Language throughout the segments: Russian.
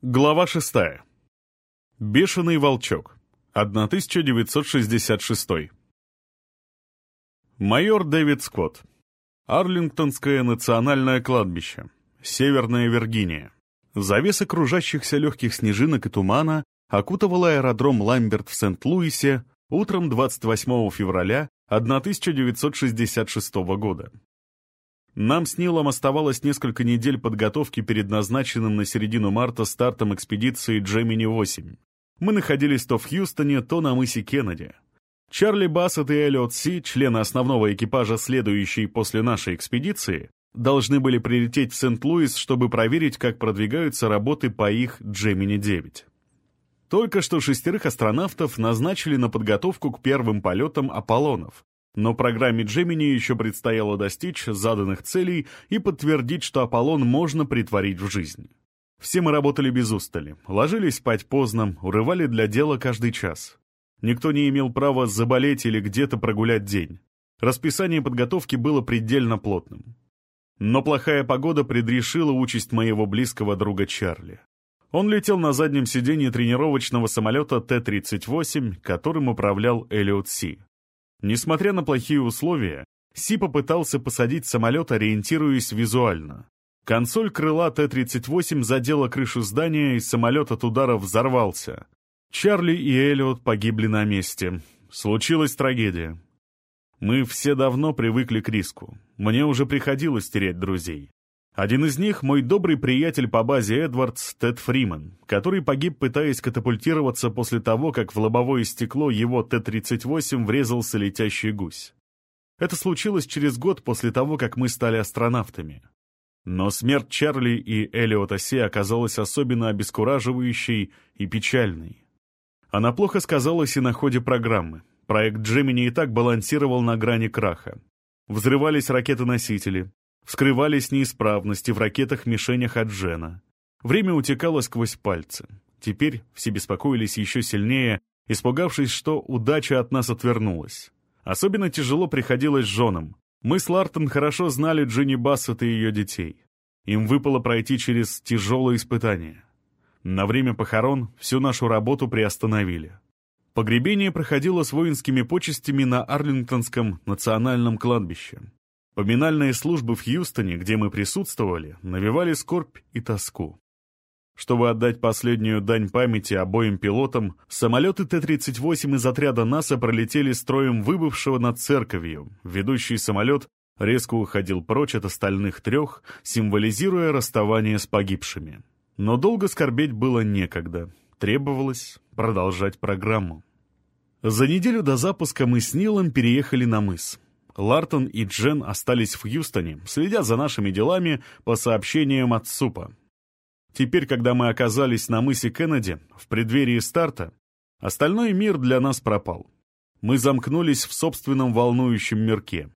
Глава 6. Бешеный волчок. 1966. Майор Дэвид Скотт. Арлингтонское национальное кладбище. Северная Виргиния. Завеса кружащихся легких снежинок и тумана окутывала аэродром Ламберт в Сент-Луисе утром 28 февраля 1966 года. Нам с Нилом оставалось несколько недель подготовки перед назначенным на середину марта стартом экспедиции Джемини-8. Мы находились то в Хьюстоне, то на мысе Кеннеди. Чарли Бассет и Эллиот Си, члены основного экипажа, следующей после нашей экспедиции, должны были прилететь в Сент-Луис, чтобы проверить, как продвигаются работы по их Джемини-9. Только что шестерых астронавтов назначили на подготовку к первым полетам Аполлонов, но программе Джемини еще предстояло достичь заданных целей и подтвердить, что Аполлон можно притворить в жизнь. Все мы работали без устали, ложились спать поздно, урывали для дела каждый час. Никто не имел права заболеть или где-то прогулять день. Расписание подготовки было предельно плотным. Но плохая погода предрешила участь моего близкого друга Чарли. Он летел на заднем сиденье тренировочного самолета Т-38, которым управлял Эллиот Си. Несмотря на плохие условия, Си попытался посадить самолет, ориентируясь визуально. Консоль крыла Т-38 задела крышу здания, и самолет от удара взорвался. Чарли и Эллиот погибли на месте. Случилась трагедия. Мы все давно привыкли к риску. Мне уже приходилось терять друзей. Один из них — мой добрый приятель по базе Эдвардс, Тед Фриман, который погиб, пытаясь катапультироваться после того, как в лобовое стекло его Т-38 врезался летящий гусь. Это случилось через год после того, как мы стали астронавтами. Но смерть Чарли и Элиота Си оказалась особенно обескураживающей и печальной. Она плохо сказалась и на ходе программы. Проект Джемини и так балансировал на грани краха. Взрывались ракеты-носители, Вскрывались неисправности в ракетах-мишенях от Джена. Время утекало сквозь пальцы. Теперь все беспокоились еще сильнее, испугавшись, что удача от нас отвернулась. Особенно тяжело приходилось женам. Мы с Лартон хорошо знали Джинни Бассет и ее детей. Им выпало пройти через тяжелые испытания. На время похорон всю нашу работу приостановили. Погребение проходило с воинскими почестями на Арлингтонском национальном кладбище. Поминальные службы в Хьюстоне, где мы присутствовали, навевали скорбь и тоску. Чтобы отдать последнюю дань памяти обоим пилотам, самолеты Т-38 из отряда НАСА пролетели строем выбывшего над церковью. Ведущий самолет резко уходил прочь от остальных трех, символизируя расставание с погибшими. Но долго скорбеть было некогда. Требовалось продолжать программу. За неделю до запуска мы с Нилом переехали на мыс. Лартон и Джен остались в Хьюстоне, следя за нашими делами по сообщениям от СУПа. Теперь, когда мы оказались на мысе Кеннеди, в преддверии старта, остальной мир для нас пропал. Мы замкнулись в собственном волнующем мирке.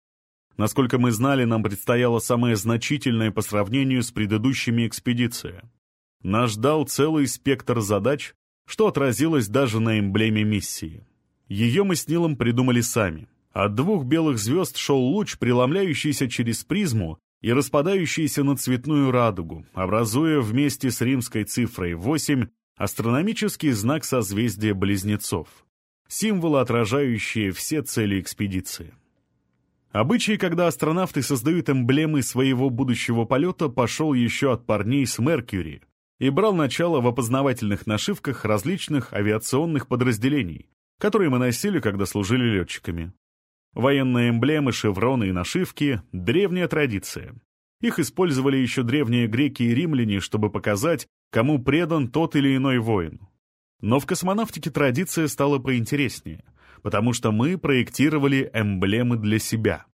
Насколько мы знали, нам предстояло самое значительное по сравнению с предыдущими экспедиция. Нас ждал целый спектр задач, что отразилось даже на эмблеме миссии. Ее мы с Нилом придумали сами. От двух белых звезд шел луч, преломляющийся через призму и распадающийся на цветную радугу, образуя вместе с римской цифрой 8 астрономический знак созвездия Близнецов, символ, отражающий все цели экспедиции. Обычай, когда астронавты создают эмблемы своего будущего полета, пошел еще от парней с Меркьюри и брал начало в опознавательных нашивках различных авиационных подразделений, которые мы носили, когда служили летчиками. Военные эмблемы, шевроны и нашивки — древняя традиция. Их использовали еще древние греки и римляне, чтобы показать, кому предан тот или иной воин. Но в космонавтике традиция стала поинтереснее, потому что мы проектировали эмблемы для себя.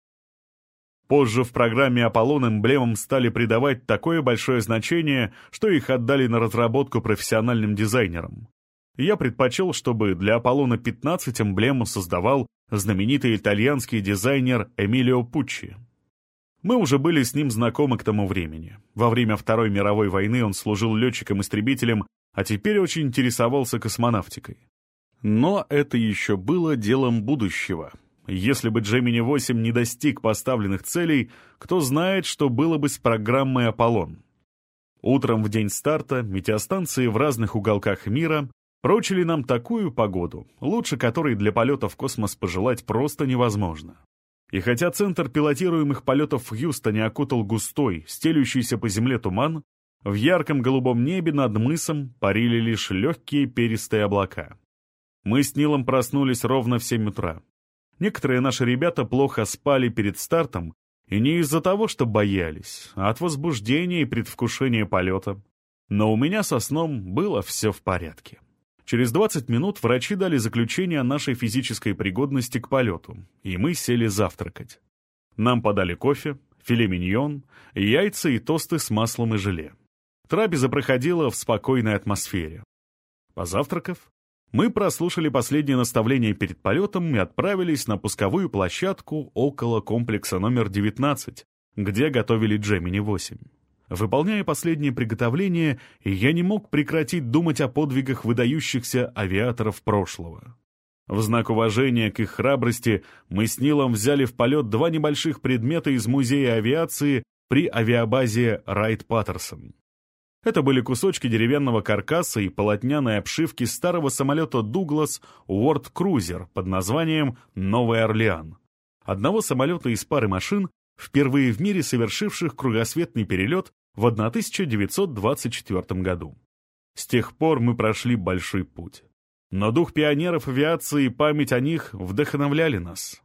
Позже в программе «Аполлон» эмблемам стали придавать такое большое значение, что их отдали на разработку профессиональным дизайнерам. Я предпочел, чтобы для «Аполлона-15» эмблему создавал знаменитый итальянский дизайнер Эмилио Пуччи. Мы уже были с ним знакомы к тому времени. Во время Второй мировой войны он служил летчиком-истребителем, а теперь очень интересовался космонавтикой. Но это еще было делом будущего. Если бы Джемини-8 не достиг поставленных целей, кто знает, что было бы с программой «Аполлон». Утром в день старта метеостанции в разных уголках мира прочили нам такую погоду, лучше которой для полета в космос пожелать просто невозможно. И хотя центр пилотируемых полетов в Хьюстоне окутал густой, стелющийся по земле туман, в ярком голубом небе над мысом парили лишь легкие перистые облака. Мы с Нилом проснулись ровно в 7 утра. Некоторые наши ребята плохо спали перед стартом, и не из-за того, что боялись, а от возбуждения и предвкушения полета. Но у меня со сном было все в порядке. Через 20 минут врачи дали заключение о нашей физической пригодности к полету, и мы сели завтракать. Нам подали кофе, филе миньон, яйца и тосты с маслом и желе. Трапеза проходила в спокойной атмосфере. Позавтракав, мы прослушали последнее наставление перед полетом и отправились на пусковую площадку около комплекса номер 19, где готовили Джемини-8. Выполняя последние приготовления, я не мог прекратить думать о подвигах выдающихся авиаторов прошлого. В знак уважения к их храбрости мы с Нилом взяли в полет два небольших предмета из музея авиации при авиабазе Райт-Паттерсон. Это были кусочки деревянного каркаса и полотняной обшивки старого самолета «Дуглас» Уорд Крузер под названием «Новый Орлеан». Одного самолета из пары машин, впервые в мире совершивших кругосветный перелет в 1924 году. С тех пор мы прошли большой путь. Но дух пионеров авиации и память о них вдохновляли нас.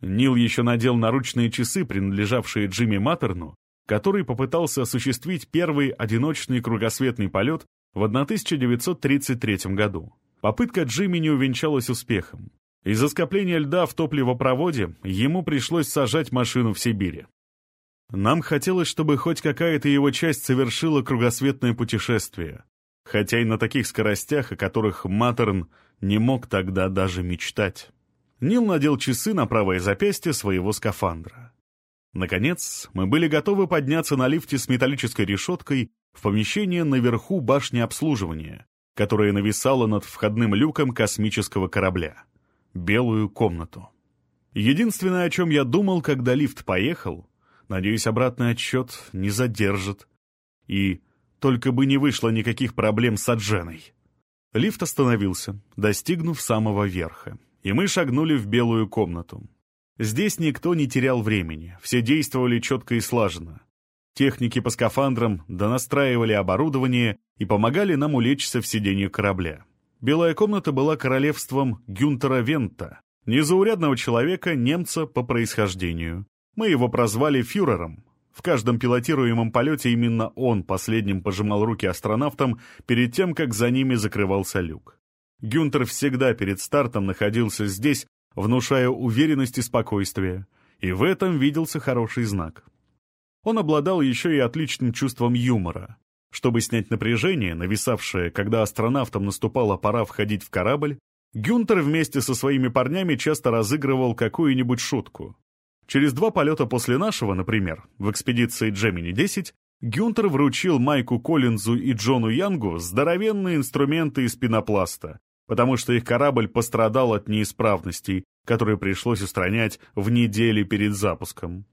Нил еще надел наручные часы, принадлежавшие Джимми Маттерну, который попытался осуществить первый одиночный кругосветный полет в 1933 году. Попытка Джимми не увенчалась успехом. Из-за скопления льда в топливопроводе ему пришлось сажать машину в Сибири. Нам хотелось, чтобы хоть какая-то его часть совершила кругосветное путешествие, хотя и на таких скоростях, о которых Матерн не мог тогда даже мечтать. Нил надел часы на правое запястье своего скафандра. Наконец, мы были готовы подняться на лифте с металлической решеткой в помещение наверху башни обслуживания, которое нависало над входным люком космического корабля. Белую комнату. Единственное, о чем я думал, когда лифт поехал, надеюсь, обратный отсчет не задержит. И только бы не вышло никаких проблем с Адженой. Лифт остановился, достигнув самого верха, и мы шагнули в белую комнату. Здесь никто не терял времени, все действовали четко и слаженно. Техники по скафандрам донастраивали оборудование и помогали нам улечься в сиденье корабля. Белая комната была королевством Гюнтера Вента, незаурядного человека, немца по происхождению. Мы его прозвали фюрером. В каждом пилотируемом полете именно он последним пожимал руки астронавтам перед тем, как за ними закрывался люк. Гюнтер всегда перед стартом находился здесь, внушая уверенность и спокойствие, и в этом виделся хороший знак. Он обладал еще и отличным чувством юмора. Чтобы снять напряжение, нависавшее, когда астронавтам наступала пора входить в корабль, Гюнтер вместе со своими парнями часто разыгрывал какую-нибудь шутку. Через два полета после нашего, например, в экспедиции Джемини-10, Гюнтер вручил Майку Коллинзу и Джону Янгу здоровенные инструменты из пенопласта, потому что их корабль пострадал от неисправностей, которые пришлось устранять в неделе перед запуском.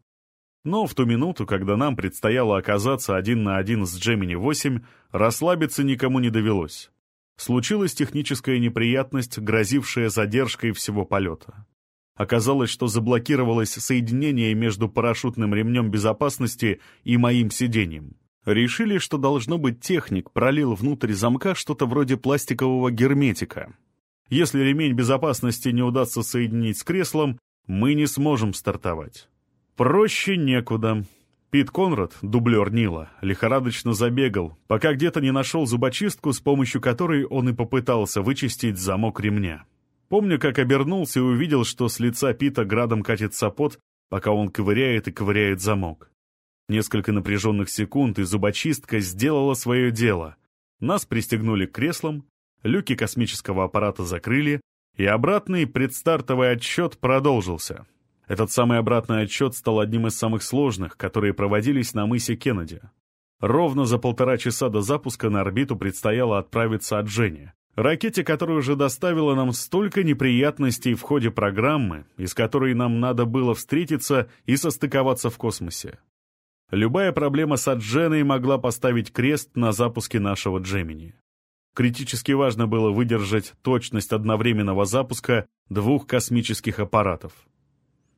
Но в ту минуту, когда нам предстояло оказаться один на один с Gemini-8, расслабиться никому не довелось. Случилась техническая неприятность, грозившая задержкой всего полета. Оказалось, что заблокировалось соединение между парашютным ремнем безопасности и моим сиденьем. Решили, что должно быть техник пролил внутрь замка что-то вроде пластикового герметика. Если ремень безопасности не удастся соединить с креслом, мы не сможем стартовать. Проще некуда. Пит Конрад, дублер Нила, лихорадочно забегал, пока где-то не нашел зубочистку, с помощью которой он и попытался вычистить замок ремня. Помню, как обернулся и увидел, что с лица Пита градом катится пот, пока он ковыряет и ковыряет замок. Несколько напряженных секунд, и зубочистка сделала свое дело. Нас пристегнули к креслам, люки космического аппарата закрыли, и обратный предстартовый отсчет продолжился. Этот самый обратный отсчет стал одним из самых сложных, которые проводились на мысе Кеннеди. Ровно за полтора часа до запуска на орбиту предстояло отправиться от Жени, ракете, которая уже доставила нам столько неприятностей в ходе программы, из которой нам надо было встретиться и состыковаться в космосе. Любая проблема с Адженой могла поставить крест на запуске нашего Джемини. Критически важно было выдержать точность одновременного запуска двух космических аппаратов.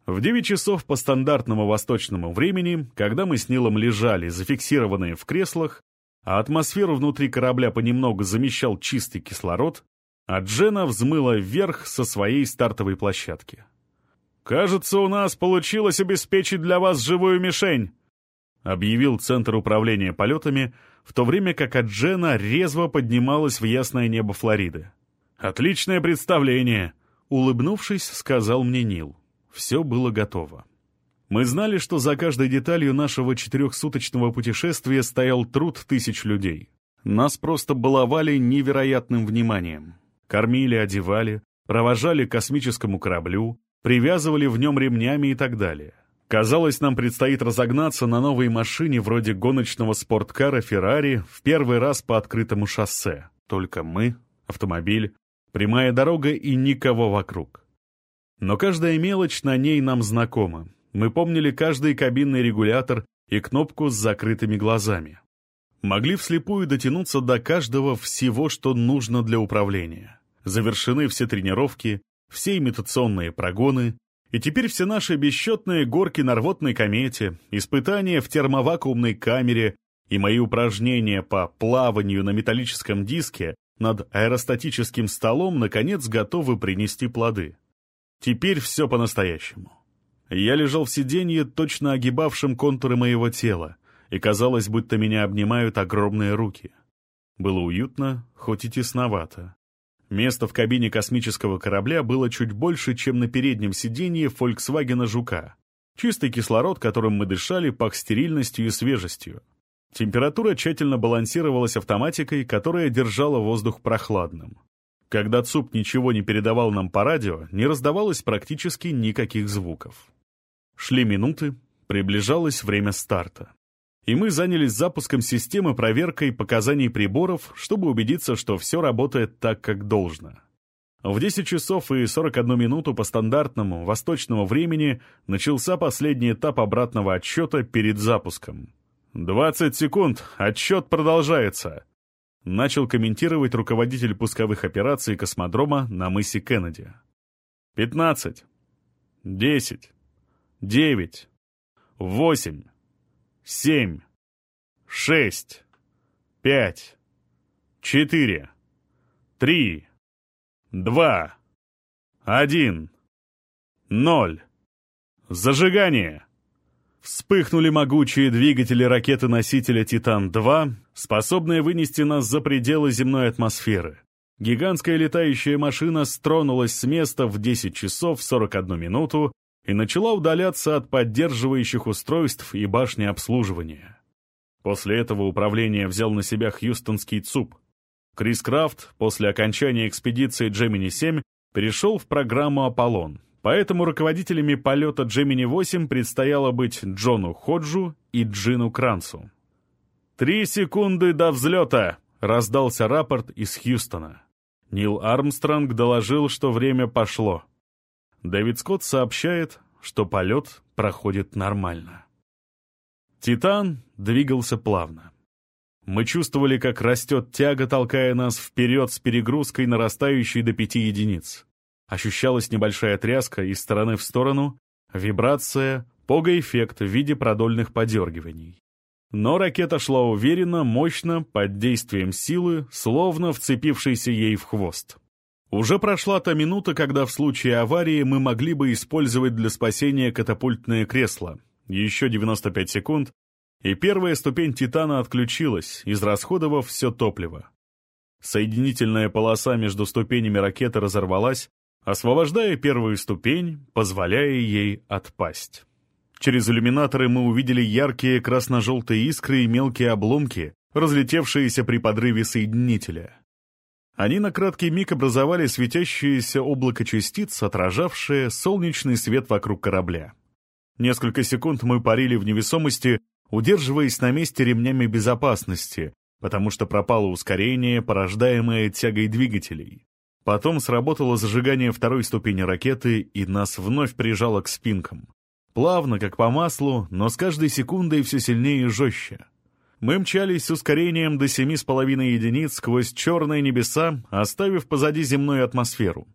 В 9 часов по стандартному восточному времени, когда мы с Нилом лежали, зафиксированные в креслах, а атмосферу внутри корабля понемногу замещал чистый кислород, а Джена взмыла вверх со своей стартовой площадки. «Кажется, у нас получилось обеспечить для вас живую мишень», объявил Центр управления полетами, в то время как Аджена резво поднималась в ясное небо Флориды. «Отличное представление!» — улыбнувшись, сказал мне Нил. Все было готово. Мы знали, что за каждой деталью нашего четырехсуточного путешествия стоял труд тысяч людей. Нас просто баловали невероятным вниманием. Кормили, одевали, провожали к космическому кораблю, привязывали в нем ремнями и так далее. Казалось, нам предстоит разогнаться на новой машине вроде гоночного спорткара «Феррари» в первый раз по открытому шоссе. Только мы, автомобиль, прямая дорога и никого вокруг. Но каждая мелочь на ней нам знакома. Мы помнили каждый кабинный регулятор и кнопку с закрытыми глазами. Могли вслепую дотянуться до каждого всего, что нужно для управления. Завершены все тренировки, все имитационные прогоны, и теперь все наши бесчетные горки на рвотной комете, испытания в термовакуумной камере и мои упражнения по плаванию на металлическом диске над аэростатическим столом наконец готовы принести плоды. Теперь все по-настоящему. Я лежал в сиденье, точно огибавшем контуры моего тела, и казалось, будто меня обнимают огромные руки. Было уютно, хоть и тесновато. Места в кабине космического корабля было чуть больше, чем на переднем сиденье Volkswagen Жука. Чистый кислород, которым мы дышали, пах стерильностью и свежестью. Температура тщательно балансировалась автоматикой, которая держала воздух прохладным. Когда ЦУП ничего не передавал нам по радио, не раздавалось практически никаких звуков. Шли минуты, приближалось время старта. И мы занялись запуском системы проверкой показаний приборов, чтобы убедиться, что все работает так, как должно. В 10 часов и 41 минуту по стандартному восточному времени начался последний этап обратного отсчета перед запуском. «20 секунд, отсчет продолжается», начал комментировать руководитель пусковых операций космодрома на мысе Кеннеди. «Пятнадцать, десять, девять, восемь, семь, шесть, пять, четыре, три, два, один, ноль. Зажигание!» Вспыхнули могучие двигатели ракеты-носителя «Титан-2», способные вынести нас за пределы земной атмосферы. Гигантская летающая машина стронулась с места в 10 часов 41 минуту и начала удаляться от поддерживающих устройств и башни обслуживания. После этого управление взял на себя хьюстонский ЦУП. Крис Крафт после окончания экспедиции Джемини-7 перешел в программу «Аполлон», Поэтому руководителями полета Джемини-8 предстояло быть Джону Ходжу и Джину Кранцу. «Три секунды до взлета!» — раздался рапорт из Хьюстона. Нил Армстронг доложил, что время пошло. Дэвид Скотт сообщает, что полет проходит нормально. «Титан» двигался плавно. Мы чувствовали, как растет тяга, толкая нас вперед с перегрузкой, нарастающей до пяти единиц. Ощущалась небольшая тряска из стороны в сторону, вибрация, погоэффект в виде продольных подергиваний. Но ракета шла уверенно, мощно, под действием силы, словно вцепившейся ей в хвост. Уже прошла та минута, когда в случае аварии мы могли бы использовать для спасения катапультное кресло. Еще 95 секунд, и первая ступень «Титана» отключилась, израсходовав все топливо. Соединительная полоса между ступенями ракеты разорвалась, освобождая первую ступень, позволяя ей отпасть. Через иллюминаторы мы увидели яркие красно-желтые искры и мелкие обломки, разлетевшиеся при подрыве соединителя. Они на краткий миг образовали светящееся облако частиц, отражавшее солнечный свет вокруг корабля. Несколько секунд мы парили в невесомости, удерживаясь на месте ремнями безопасности, потому что пропало ускорение, порождаемое тягой двигателей. Потом сработало зажигание второй ступени ракеты, и нас вновь прижало к спинкам. Плавно, как по маслу, но с каждой секундой все сильнее и жестче. Мы мчались с ускорением до семи с половиной единиц сквозь черные небеса, оставив позади земную атмосферу.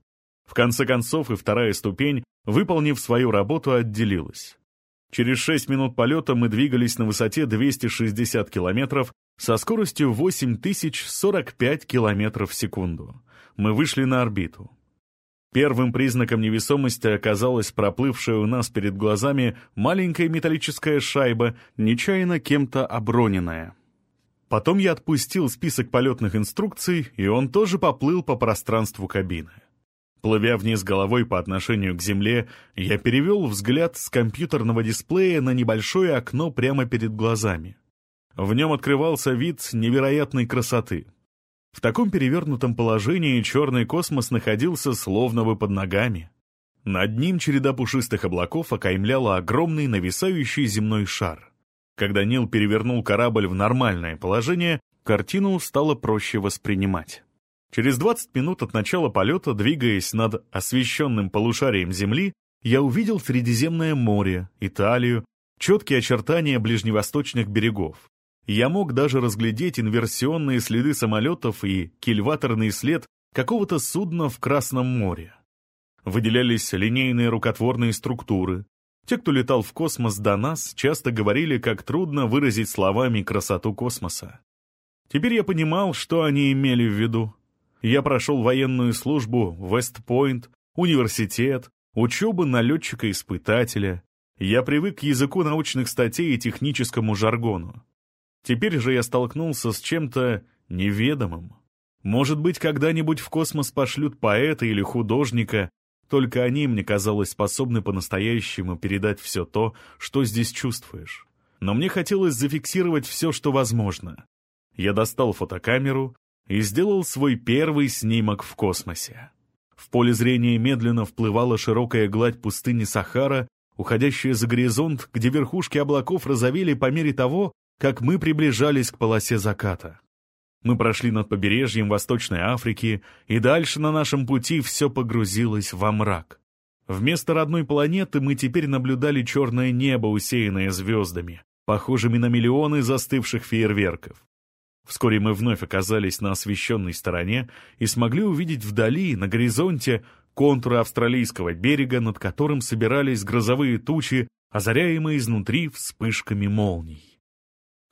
В конце концов и вторая ступень, выполнив свою работу, отделилась. Через 6 минут полета мы двигались на высоте 260 километров со скоростью 8045 километров в секунду. Мы вышли на орбиту. Первым признаком невесомости оказалась проплывшая у нас перед глазами маленькая металлическая шайба, нечаянно кем-то оброненная. Потом я отпустил список полетных инструкций, и он тоже поплыл по пространству кабины. Плывя вниз головой по отношению к земле, я перевел взгляд с компьютерного дисплея на небольшое окно прямо перед глазами. В нем открывался вид невероятной красоты. В таком перевернутом положении черный космос находился словно бы под ногами. Над ним череда пушистых облаков окаймляла огромный нависающий земной шар. Когда Нил перевернул корабль в нормальное положение, картину стало проще воспринимать. Через 20 минут от начала полета, двигаясь над освещенным полушарием Земли, я увидел Средиземное море, Италию, четкие очертания ближневосточных берегов. Я мог даже разглядеть инверсионные следы самолетов и кильваторный след какого-то судна в Красном море. Выделялись линейные рукотворные структуры. Те, кто летал в космос до нас, часто говорили, как трудно выразить словами красоту космоса. Теперь я понимал, что они имели в виду. Я прошел военную службу Вестпойнт, университет, учебу на летчика-испытателя. Я привык к языку научных статей и техническому жаргону. Теперь же я столкнулся с чем-то неведомым. Может быть, когда-нибудь в космос пошлют поэта или художника, только они, мне казалось, способны по-настоящему передать все то, что здесь чувствуешь. Но мне хотелось зафиксировать все, что возможно. Я достал фотокамеру, и сделал свой первый снимок в космосе. В поле зрения медленно вплывала широкая гладь пустыни Сахара, уходящая за горизонт, где верхушки облаков розовели по мере того, как мы приближались к полосе заката. Мы прошли над побережьем Восточной Африки, и дальше на нашем пути все погрузилось во мрак. Вместо родной планеты мы теперь наблюдали черное небо, усеянное звездами, похожими на миллионы застывших фейерверков. Вскоре мы вновь оказались на освещенной стороне и смогли увидеть вдали, на горизонте, контуры австралийского берега, над которым собирались грозовые тучи, озаряемые изнутри вспышками молний.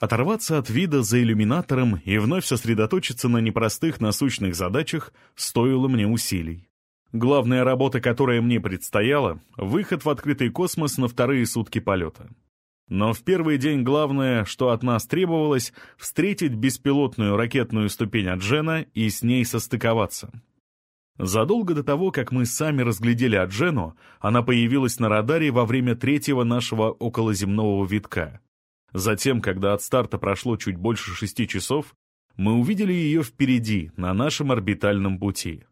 Оторваться от вида за иллюминатором и вновь сосредоточиться на непростых насущных задачах стоило мне усилий. Главная работа, которая мне предстояла — выход в открытый космос на вторые сутки полета. Но в первый день главное, что от нас требовалось, встретить беспилотную ракетную ступень Аджена и с ней состыковаться. Задолго до того, как мы сами разглядели Аджену, она появилась на радаре во время третьего нашего околоземного витка. Затем, когда от старта прошло чуть больше шести часов, мы увидели ее впереди, на нашем орбитальном пути.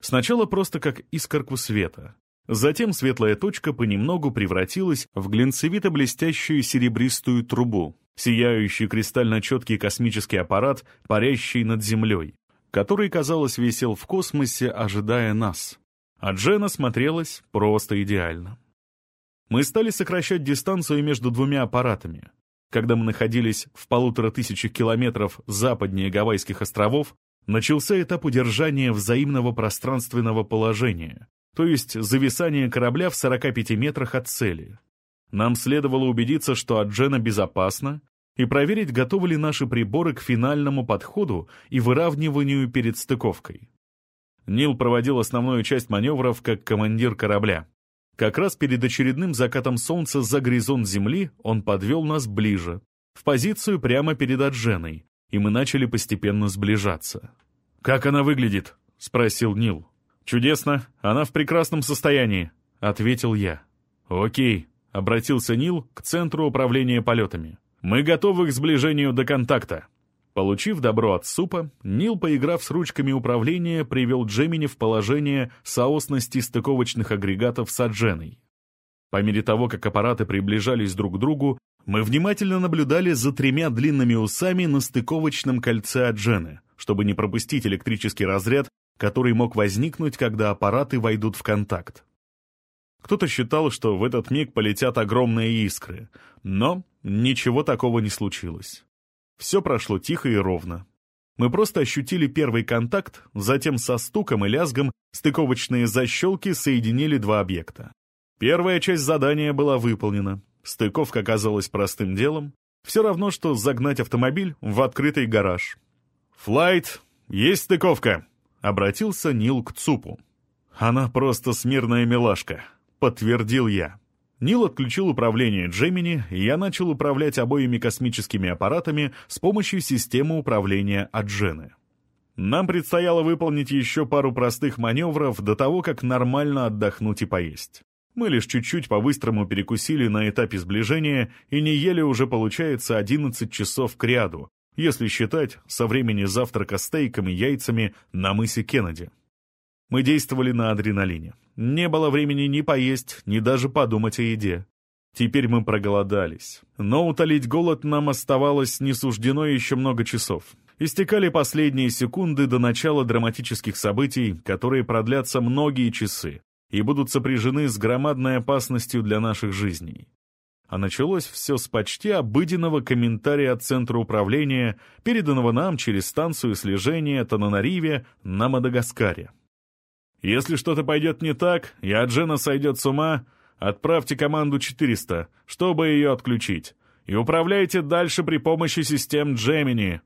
Сначала просто как искорку света, Затем светлая точка понемногу превратилась в глинцевито-блестящую серебристую трубу, сияющий кристально четкий космический аппарат, парящий над Землей, который, казалось, висел в космосе, ожидая нас. А Джена смотрелась просто идеально. Мы стали сокращать дистанцию между двумя аппаратами. Когда мы находились в полутора тысячах километров западнее Гавайских островов, начался этап удержания взаимного пространственного положения, то есть зависание корабля в 45 метрах от цели. Нам следовало убедиться, что Аджена безопасна, и проверить, готовы ли наши приборы к финальному подходу и выравниванию перед стыковкой. Нил проводил основную часть маневров как командир корабля. Как раз перед очередным закатом солнца за горизонт Земли он подвел нас ближе, в позицию прямо перед Адженой, и мы начали постепенно сближаться. «Как она выглядит?» — спросил Нил. «Чудесно, она в прекрасном состоянии», — ответил я. «Окей», — обратился Нил к Центру управления полетами. «Мы готовы к сближению до контакта». Получив добро от супа, Нил, поиграв с ручками управления, привел Джемини в положение соосности стыковочных агрегатов с Адженой. По мере того, как аппараты приближались друг к другу, мы внимательно наблюдали за тремя длинными усами на стыковочном кольце Аджены, чтобы не пропустить электрический разряд который мог возникнуть, когда аппараты войдут в контакт. Кто-то считал, что в этот миг полетят огромные искры, но ничего такого не случилось. Все прошло тихо и ровно. Мы просто ощутили первый контакт, затем со стуком и лязгом стыковочные защелки соединили два объекта. Первая часть задания была выполнена. Стыковка оказалась простым делом. Все равно, что загнать автомобиль в открытый гараж. «Флайт, есть стыковка!» — обратился Нил к ЦУПу. «Она просто смирная милашка», — подтвердил я. Нил отключил управление Джемини, и я начал управлять обоими космическими аппаратами с помощью системы управления Аджены. Нам предстояло выполнить еще пару простых маневров до того, как нормально отдохнуть и поесть. Мы лишь чуть-чуть по-быстрому перекусили на этапе сближения и не ели уже, получается, 11 часов к ряду, если считать со времени завтрака стейками яйцами на мысе Кеннеди. Мы действовали на адреналине. Не было времени ни поесть, ни даже подумать о еде. Теперь мы проголодались. Но утолить голод нам оставалось не суждено еще много часов. Истекали последние секунды до начала драматических событий, которые продлятся многие часы и будут сопряжены с громадной опасностью для наших жизней. А началось все с почти обыденного комментария от Центра управления, переданного нам через станцию слежения Тананариве на Мадагаскаре. Если что-то пойдет не так, и Аджена сойдет с ума, отправьте команду 400, чтобы ее отключить, и управляйте дальше при помощи систем Джемини.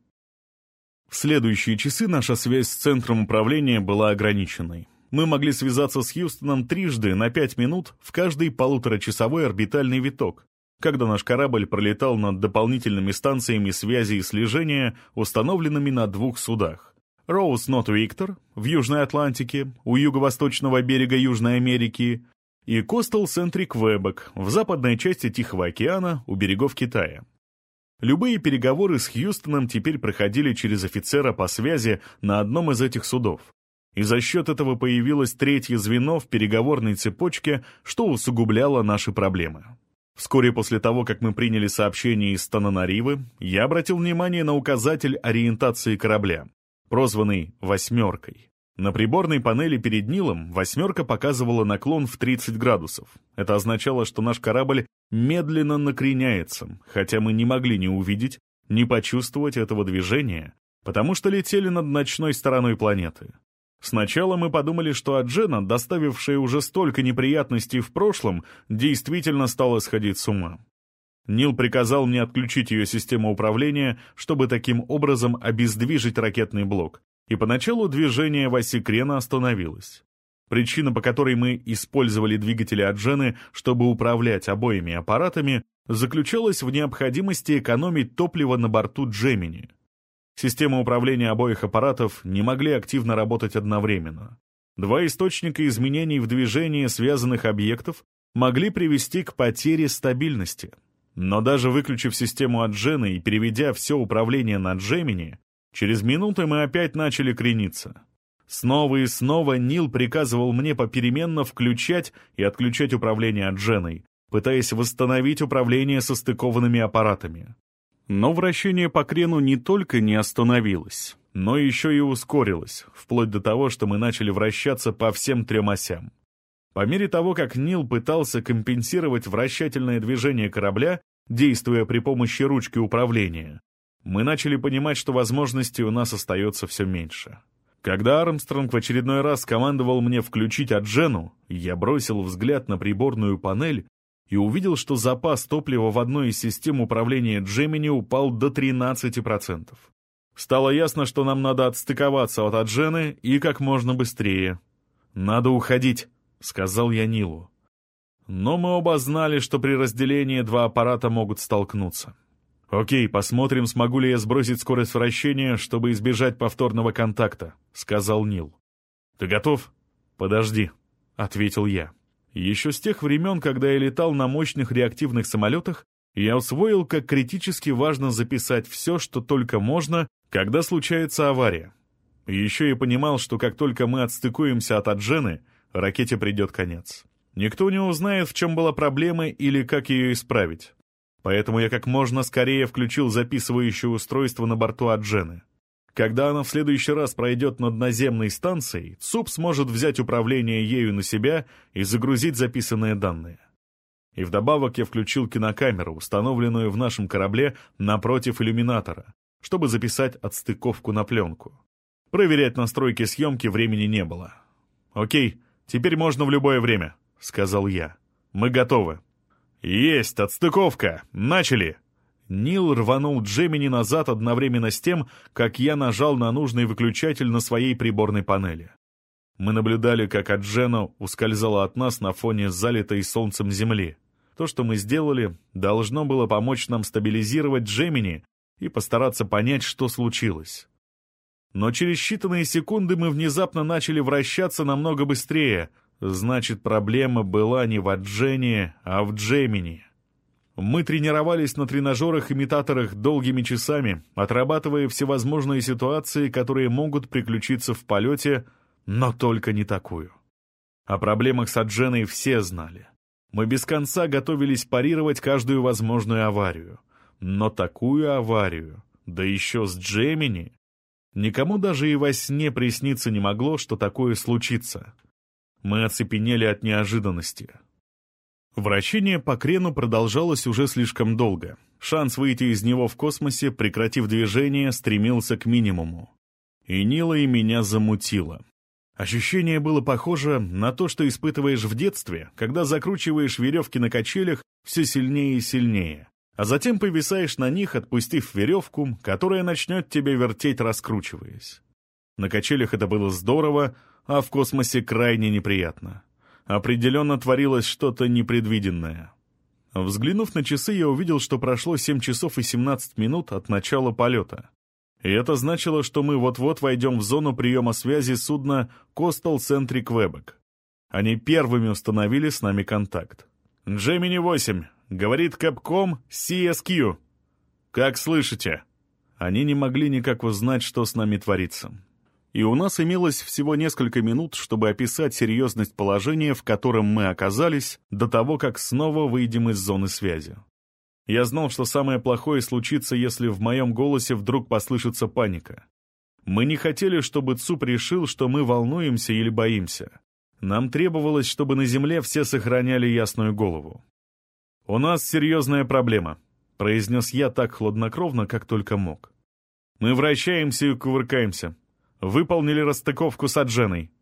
В следующие часы наша связь с центром управления была ограниченной. Мы могли связаться с Хьюстоном трижды на пять минут в каждый полуторачасовой орбитальный виток, когда наш корабль пролетал над дополнительными станциями связи и слежения, установленными на двух судах. Роуз Нот Виктор в Южной Атлантике, у юго-восточного берега Южной Америки, и Костел Сентрик Вебек в западной части Тихого океана у берегов Китая. Любые переговоры с Хьюстоном теперь проходили через офицера по связи на одном из этих судов. И за счет этого появилось третье звено в переговорной цепочке, что усугубляло наши проблемы. Вскоре после того, как мы приняли сообщение из Тананаривы, я обратил внимание на указатель ориентации корабля прозванный «восьмеркой». На приборной панели перед Нилом восьмерка показывала наклон в 30 градусов. Это означало, что наш корабль медленно накреняется, хотя мы не могли ни увидеть, ни почувствовать этого движения, потому что летели над ночной стороной планеты. Сначала мы подумали, что Аджена, доставившая уже столько неприятностей в прошлом, действительно стала сходить с ума. Нил приказал мне отключить ее систему управления, чтобы таким образом обездвижить ракетный блок, и поначалу движение в оси крена остановилось. Причина, по которой мы использовали двигатели Аджены, чтобы управлять обоими аппаратами, заключалась в необходимости экономить топливо на борту Джемини. Системы управления обоих аппаратов не могли активно работать одновременно. Два источника изменений в движении связанных объектов могли привести к потере стабильности. Но даже выключив систему от Джены и переведя все управление на Джемини, через минуты мы опять начали крениться. Снова и снова Нил приказывал мне попеременно включать и отключать управление от Дженой, пытаясь восстановить управление со стыкованными аппаратами. Но вращение по крену не только не остановилось, но еще и ускорилось, вплоть до того, что мы начали вращаться по всем трем осям. По мере того, как Нил пытался компенсировать вращательное движение корабля, действуя при помощи ручки управления, мы начали понимать, что возможностей у нас остается все меньше. Когда Армстронг в очередной раз командовал мне включить Аджену, я бросил взгляд на приборную панель и увидел, что запас топлива в одной из систем управления Джемини упал до 13%. Стало ясно, что нам надо отстыковаться от Аджены и как можно быстрее. «Надо уходить», — сказал я Нилу. Но мы оба знали, что при разделении два аппарата могут столкнуться. «Окей, посмотрим, смогу ли я сбросить скорость вращения, чтобы избежать повторного контакта», — сказал Нил. «Ты готов?» «Подожди», — ответил я. Еще с тех времен, когда я летал на мощных реактивных самолетах, я усвоил, как критически важно записать все, что только можно, когда случается авария. Еще я понимал, что как только мы отстыкуемся от Аджены, ракете придет конец. Никто не узнает, в чем была проблема или как ее исправить. Поэтому я как можно скорее включил записывающее устройство на борту Аджены. Когда она в следующий раз пройдет над наземной станцией, ЦУП сможет взять управление ею на себя и загрузить записанные данные. И вдобавок я включил кинокамеру, установленную в нашем корабле напротив иллюминатора, чтобы записать отстыковку на пленку. Проверять настройки съемки времени не было. «Окей, теперь можно в любое время», — сказал я. «Мы готовы». «Есть, отстыковка! Начали!» Нил рванул Джемини назад одновременно с тем, как я нажал на нужный выключатель на своей приборной панели. Мы наблюдали, как Аджена ускользала от нас на фоне залитой солнцем земли. То, что мы сделали, должно было помочь нам стабилизировать Джемини и постараться понять, что случилось. Но через считанные секунды мы внезапно начали вращаться намного быстрее. Значит, проблема была не в Аджене, а в Джемини. Мы тренировались на тренажерах-имитаторах долгими часами, отрабатывая всевозможные ситуации, которые могут приключиться в полете, но только не такую. О проблемах с Адженой все знали. Мы без конца готовились парировать каждую возможную аварию. Но такую аварию, да еще с Джемини, никому даже и во сне присниться не могло, что такое случится. Мы оцепенели от неожиданности. Вращение по крену продолжалось уже слишком долго. Шанс выйти из него в космосе, прекратив движение, стремился к минимуму. И Нила и меня замутило. Ощущение было похоже на то, что испытываешь в детстве, когда закручиваешь веревки на качелях все сильнее и сильнее, а затем повисаешь на них, отпустив веревку, которая начнет тебя вертеть, раскручиваясь. На качелях это было здорово, а в космосе крайне неприятно. Определенно творилось что-то непредвиденное. Взглянув на часы, я увидел, что прошло 7 часов и 17 минут от начала полета. И это значило, что мы вот-вот войдем в зону приема связи судна Coastal Centric Quebec. Они первыми установили с нами контакт. «Джемини-8», — говорит Capcom CSQ. «Как слышите?» Они не могли никак узнать, что с нами творится. И у нас имелось всего несколько минут, чтобы описать серьезность положения, в котором мы оказались, до того, как снова выйдем из зоны связи. Я знал, что самое плохое случится, если в моем голосе вдруг послышится паника. Мы не хотели, чтобы ЦУП решил, что мы волнуемся или боимся. Нам требовалось, чтобы на Земле все сохраняли ясную голову. «У нас серьезная проблема», — произнес я так хладнокровно, как только мог. «Мы вращаемся и кувыркаемся. Выполнили расстыковку с Адженой».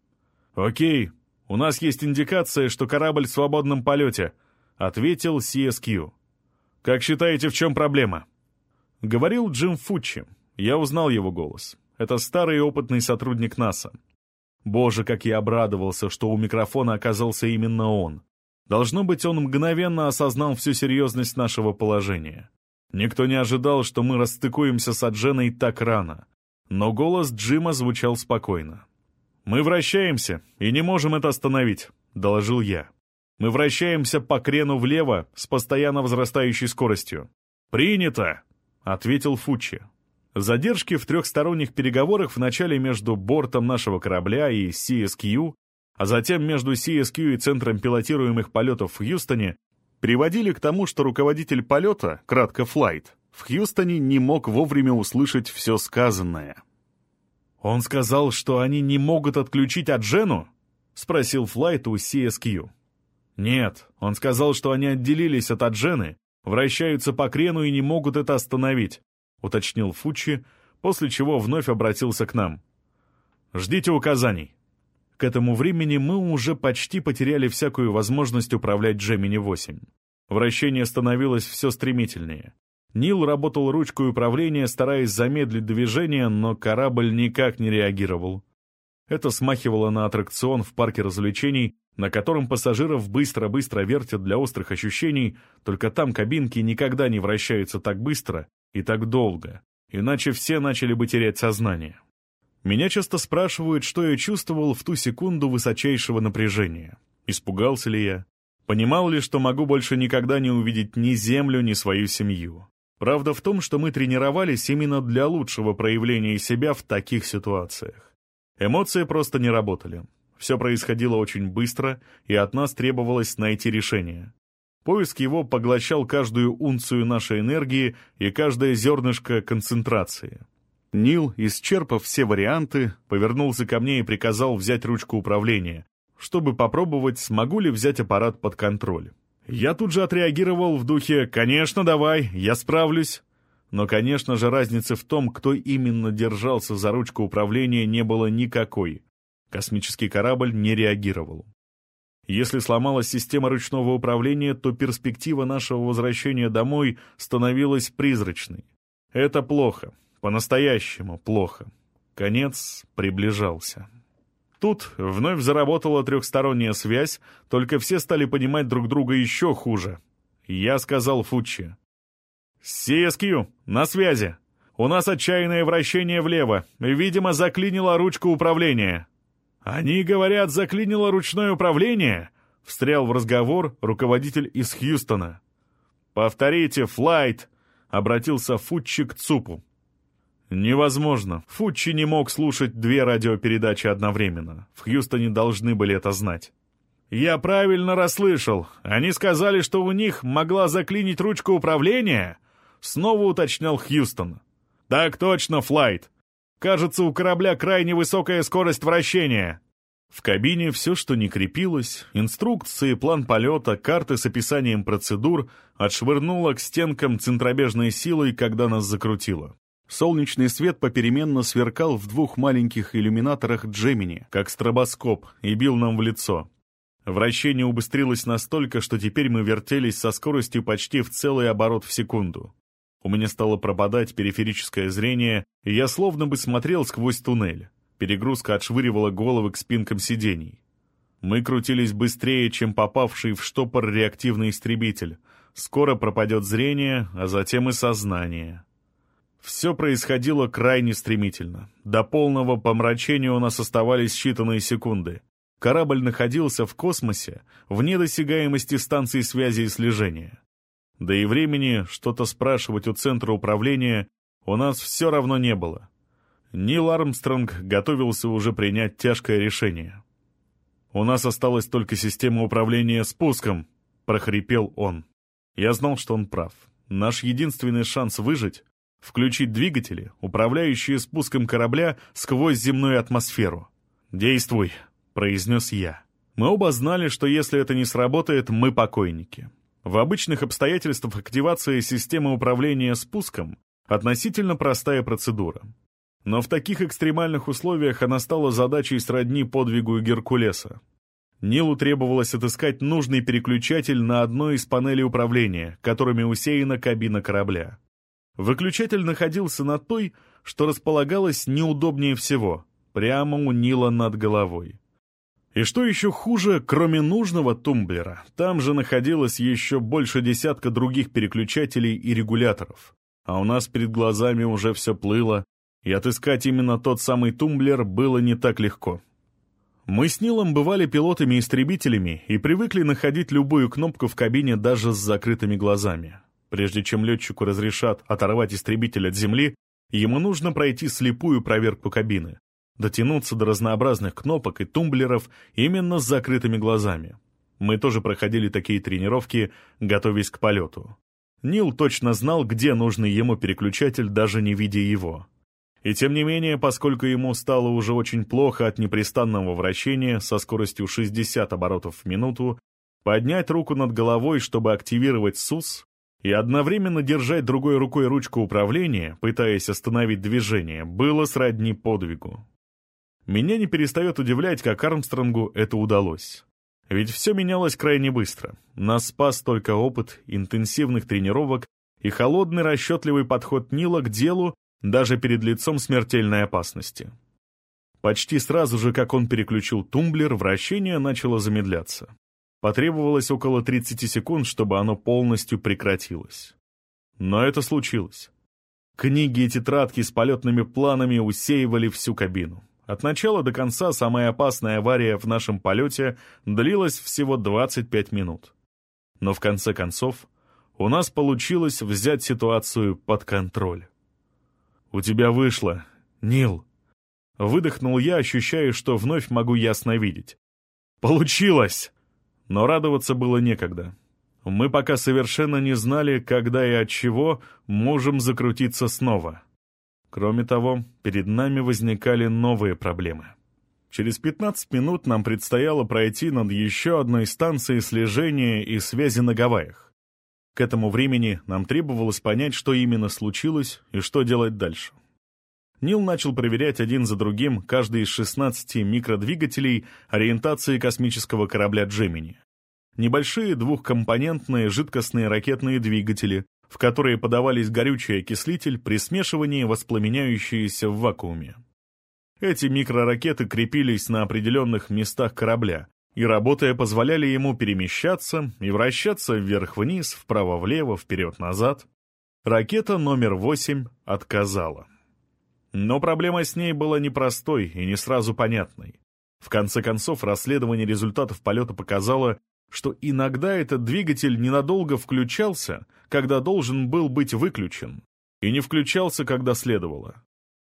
«Окей, у нас есть индикация, что корабль в свободном полете», — ответил CSQ. «Как считаете, в чем проблема?» Говорил Джим Фуччи. Я узнал его голос. Это старый опытный сотрудник НАСА. Боже, как я обрадовался, что у микрофона оказался именно он. Должно быть, он мгновенно осознал всю серьезность нашего положения. Никто не ожидал, что мы расстыкуемся с Адженой так рано. Но голос Джима звучал спокойно. «Мы вращаемся и не можем это остановить», — доложил я. Мы вращаемся по крену влево с постоянно возрастающей скоростью. «Принято!» — ответил Фучи. Задержки в трехсторонних переговорах в начале между бортом нашего корабля и CSQ, а затем между CSQ и Центром пилотируемых полетов в Хьюстоне, приводили к тому, что руководитель полета, кратко Флайт, в Хьюстоне не мог вовремя услышать все сказанное. «Он сказал, что они не могут отключить Аджену?» — спросил Флайт у CSQ. «Нет, он сказал, что они отделились от Аджены, вращаются по крену и не могут это остановить», — уточнил Фучи, после чего вновь обратился к нам. «Ждите указаний». К этому времени мы уже почти потеряли всякую возможность управлять Джемини-8. Вращение становилось все стремительнее. Нил работал ручкой управления, стараясь замедлить движение, но корабль никак не реагировал. Это смахивало на аттракцион в парке развлечений, на котором пассажиров быстро-быстро вертят для острых ощущений, только там кабинки никогда не вращаются так быстро и так долго, иначе все начали бы терять сознание. Меня часто спрашивают, что я чувствовал в ту секунду высочайшего напряжения. Испугался ли я? Понимал ли, что могу больше никогда не увидеть ни землю, ни свою семью? Правда в том, что мы тренировались именно для лучшего проявления себя в таких ситуациях. Эмоции просто не работали. Все происходило очень быстро, и от нас требовалось найти решение. Поиск его поглощал каждую унцию нашей энергии и каждое зернышко концентрации. Нил, исчерпав все варианты, повернулся ко мне и приказал взять ручку управления, чтобы попробовать, смогу ли взять аппарат под контроль. Я тут же отреагировал в духе «Конечно, давай, я справлюсь». Но, конечно же, разницы в том, кто именно держался за ручку управления, не было никакой. Космический корабль не реагировал. Если сломалась система ручного управления, то перспектива нашего возвращения домой становилась призрачной. Это плохо. По-настоящему плохо. Конец приближался. Тут вновь заработала трехсторонняя связь, только все стали понимать друг друга еще хуже. Я сказал Фуччи. «CSQ, на связи. У нас отчаянное вращение влево. Видимо, заклинило ручку управления». «Они говорят, заклинило ручное управление?» — встрял в разговор руководитель из Хьюстона. «Повторите, флайт!» — обратился Фуччи к ЦУПу. Невозможно. Фуччи не мог слушать две радиопередачи одновременно. В Хьюстоне должны были это знать. «Я правильно расслышал. Они сказали, что у них могла заклинить ручку управления?» Снова уточнял Хьюстон. «Так точно, Флайт. Кажется, у корабля крайне высокая скорость вращения». В кабине все, что не крепилось, инструкции, план полета, карты с описанием процедур, отшвырнуло к стенкам центробежной силой, когда нас закрутило. Солнечный свет попеременно сверкал в двух маленьких иллюминаторах Джемини, как стробоскоп, и бил нам в лицо. Вращение убыстрилось настолько, что теперь мы вертелись со скоростью почти в целый оборот в секунду. У меня стало пропадать периферическое зрение, и я словно бы смотрел сквозь туннель. Перегрузка отшвыривала головы к спинкам сидений. Мы крутились быстрее, чем попавший в штопор реактивный истребитель. Скоро пропадет зрение, а затем и сознание. Все происходило крайне стремительно. До полного помрачения у нас оставались считанные секунды. Корабль находился в космосе, вне досягаемости станции связи и слежения. Да и времени что-то спрашивать у центра управления у нас все равно не было. Нил Армстронг готовился уже принять тяжкое решение. «У нас осталась только система управления спуском», — прохрипел он. Я знал, что он прав. Наш единственный шанс выжить Включить двигатели, управляющие спуском корабля сквозь земную атмосферу. «Действуй», — произнес я. Мы оба знали, что если это не сработает, мы покойники. В обычных обстоятельствах активация системы управления спуском — относительно простая процедура. Но в таких экстремальных условиях она стала задачей сродни подвигу Геркулеса. Нилу требовалось отыскать нужный переключатель на одной из панелей управления, которыми усеяна кабина корабля. Выключатель находился на той, что располагалась неудобнее всего, прямо у Нила над головой. И что еще хуже, кроме нужного тумблера, там же находилось еще больше десятка других переключателей и регуляторов. А у нас перед глазами уже все плыло, и отыскать именно тот самый тумблер было не так легко. Мы с Нилом бывали пилотами-истребителями и привыкли находить любую кнопку в кабине даже с закрытыми глазами. Прежде чем летчику разрешат оторвать истребитель от земли, ему нужно пройти слепую проверку кабины, дотянуться до разнообразных кнопок и тумблеров именно с закрытыми глазами. Мы тоже проходили такие тренировки, готовясь к полету. Нил точно знал, где нужный ему переключатель, даже не видя его. И тем не менее, поскольку ему стало уже очень плохо от непрестанного вращения со скоростью 60 оборотов в минуту, поднять руку над головой, чтобы активировать СУС, и одновременно держать другой рукой ручку управления, пытаясь остановить движение, было сродни подвигу. Меня не перестает удивлять, как Армстронгу это удалось. Ведь все менялось крайне быстро. Нас спас только опыт интенсивных тренировок и холодный расчетливый подход Нила к делу даже перед лицом смертельной опасности. Почти сразу же, как он переключил тумблер, вращение начало замедляться. Потребовалось около 30 секунд, чтобы оно полностью прекратилось. Но это случилось. Книги и тетрадки с полетными планами усеивали всю кабину. От начала до конца самая опасная авария в нашем полете длилась всего 25 минут. Но в конце концов у нас получилось взять ситуацию под контроль. «У тебя вышло, Нил!» Выдохнул я, ощущая, что вновь могу ясно видеть. «Получилось!» Но радоваться было некогда. Мы пока совершенно не знали, когда и от чего можем закрутиться снова. Кроме того, перед нами возникали новые проблемы. Через 15 минут нам предстояло пройти над еще одной станцией слежения и связи на Гавайях. К этому времени нам требовалось понять, что именно случилось и что делать дальше. Нил начал проверять один за другим каждый из 16 микродвигателей ориентации космического корабля «Джемини». Небольшие двухкомпонентные жидкостные ракетные двигатели, в которые подавались горючий окислитель при смешивании воспламеняющиеся в вакууме. Эти микроракеты крепились на определенных местах корабля, и, работая, позволяли ему перемещаться и вращаться вверх-вниз, вправо-влево, вперед-назад. Ракета номер 8 отказала. Но проблема с ней была непростой и не сразу понятной. В конце концов, расследование результатов полета показало, что иногда этот двигатель ненадолго включался, когда должен был быть выключен, и не включался, когда следовало.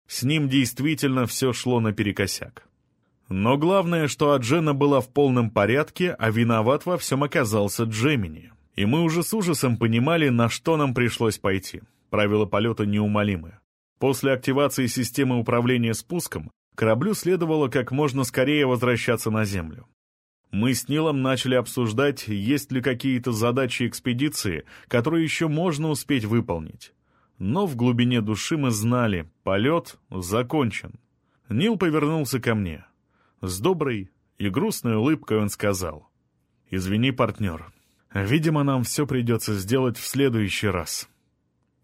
С ним действительно все шло наперекосяк. Но главное, что Аджена была в полном порядке, а виноват во всем оказался Джемини. И мы уже с ужасом понимали, на что нам пришлось пойти. Правила полета неумолимы. После активации системы управления спуском кораблю следовало как можно скорее возвращаться на Землю. Мы с Нилом начали обсуждать, есть ли какие-то задачи экспедиции, которые еще можно успеть выполнить. Но в глубине души мы знали, полет закончен. Нил повернулся ко мне. С доброй и грустной улыбкой он сказал. «Извини, партнер, видимо, нам все придется сделать в следующий раз».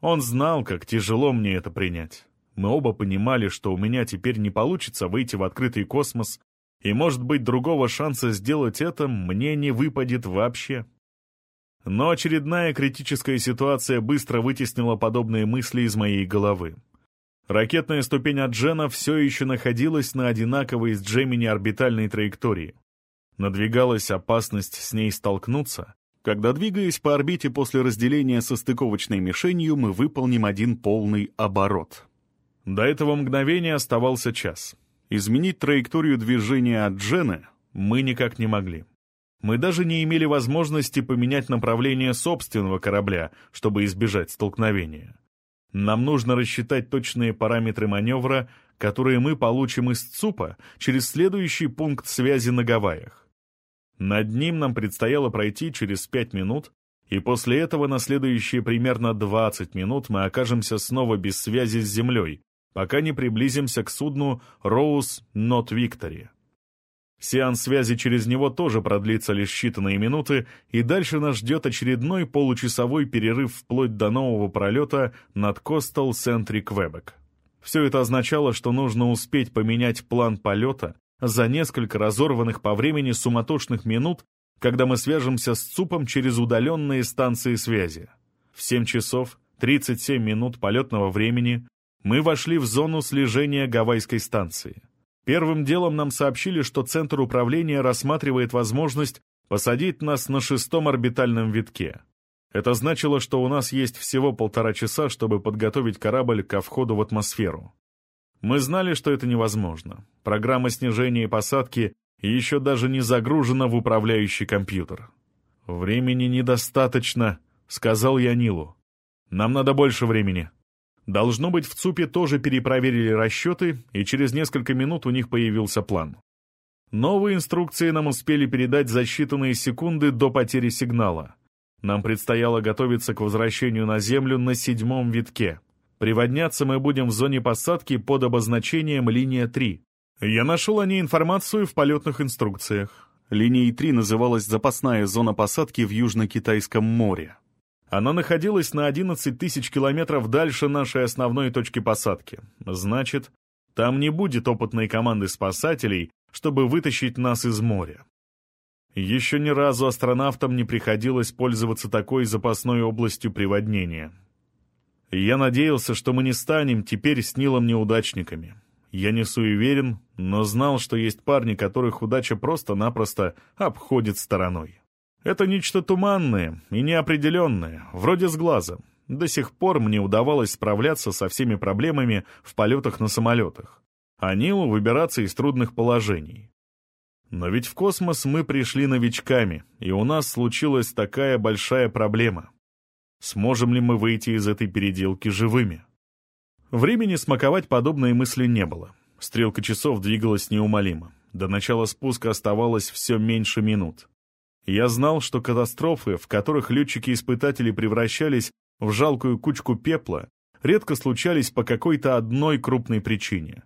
Он знал, как тяжело мне это принять. Мы оба понимали, что у меня теперь не получится выйти в открытый космос, и, может быть, другого шанса сделать это мне не выпадет вообще. Но очередная критическая ситуация быстро вытеснила подобные мысли из моей головы. Ракетная ступень Аджена все еще находилась на одинаковой с Джемини орбитальной траектории. Надвигалась опасность с ней столкнуться, когда, двигаясь по орбите после разделения со стыковочной мишенью, мы выполним один полный оборот. До этого мгновения оставался час. Изменить траекторию движения от Джены мы никак не могли. Мы даже не имели возможности поменять направление собственного корабля, чтобы избежать столкновения. Нам нужно рассчитать точные параметры маневра, которые мы получим из ЦУПа через следующий пункт связи на Гавайях. Над ним нам предстояло пройти через 5 минут, и после этого на следующие примерно 20 минут мы окажемся снова без связи с Землей, пока не приблизимся к судну Rose Not Victory. Сеанс связи через него тоже продлится лишь считанные минуты, и дальше нас ждет очередной получасовой перерыв вплоть до нового пролета над Coastal Century Quebec. Все это означало, что нужно успеть поменять план полета, за несколько разорванных по времени суматошных минут, когда мы свяжемся с ЦУПом через удаленные станции связи. В 7 часов 37 минут полетного времени мы вошли в зону слежения Гавайской станции. Первым делом нам сообщили, что Центр управления рассматривает возможность посадить нас на шестом орбитальном витке. Это значило, что у нас есть всего полтора часа, чтобы подготовить корабль ко входу в атмосферу. Мы знали, что это невозможно. Программа снижения и посадки еще даже не загружена в управляющий компьютер. «Времени недостаточно», — сказал я Нилу. «Нам надо больше времени». Должно быть, в ЦУПе тоже перепроверили расчеты, и через несколько минут у них появился план. Новые инструкции нам успели передать за считанные секунды до потери сигнала. Нам предстояло готовиться к возвращению на Землю на седьмом витке. Приводняться мы будем в зоне посадки под обозначением «Линия 3». Я нашел о ней информацию в полетных инструкциях. Линией 3 называлась запасная зона посадки в Южно-Китайском море. Она находилась на 11 тысяч километров дальше нашей основной точки посадки. Значит, там не будет опытной команды спасателей, чтобы вытащить нас из моря. Еще ни разу астронавтам не приходилось пользоваться такой запасной областью приводнения. Я надеялся, что мы не станем теперь с Нилом неудачниками. Я не суеверен, но знал, что есть парни, которых удача просто-напросто обходит стороной. Это нечто туманное и неопределенное, вроде сглаза. До сих пор мне удавалось справляться со всеми проблемами в полетах на самолетах, а Нилу выбираться из трудных положений. Но ведь в космос мы пришли новичками, и у нас случилась такая большая проблема — Сможем ли мы выйти из этой переделки живыми? Времени смаковать подобные мысли не было. Стрелка часов двигалась неумолимо. До начала спуска оставалось все меньше минут. Я знал, что катастрофы, в которых летчики-испытатели превращались в жалкую кучку пепла, редко случались по какой-то одной крупной причине.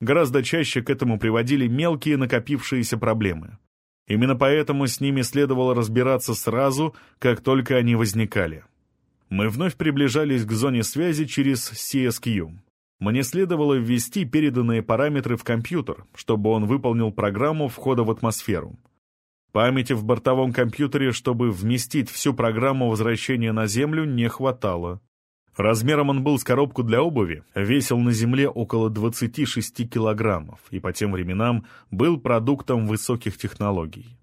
Гораздо чаще к этому приводили мелкие накопившиеся проблемы. Именно поэтому с ними следовало разбираться сразу, как только они возникали. Мы вновь приближались к зоне связи через CSQ. Мне следовало ввести переданные параметры в компьютер, чтобы он выполнил программу входа в атмосферу. Памяти в бортовом компьютере, чтобы вместить всю программу возвращения на Землю, не хватало. Размером он был с коробку для обуви, весил на Земле около 26 килограммов и по тем временам был продуктом высоких технологий.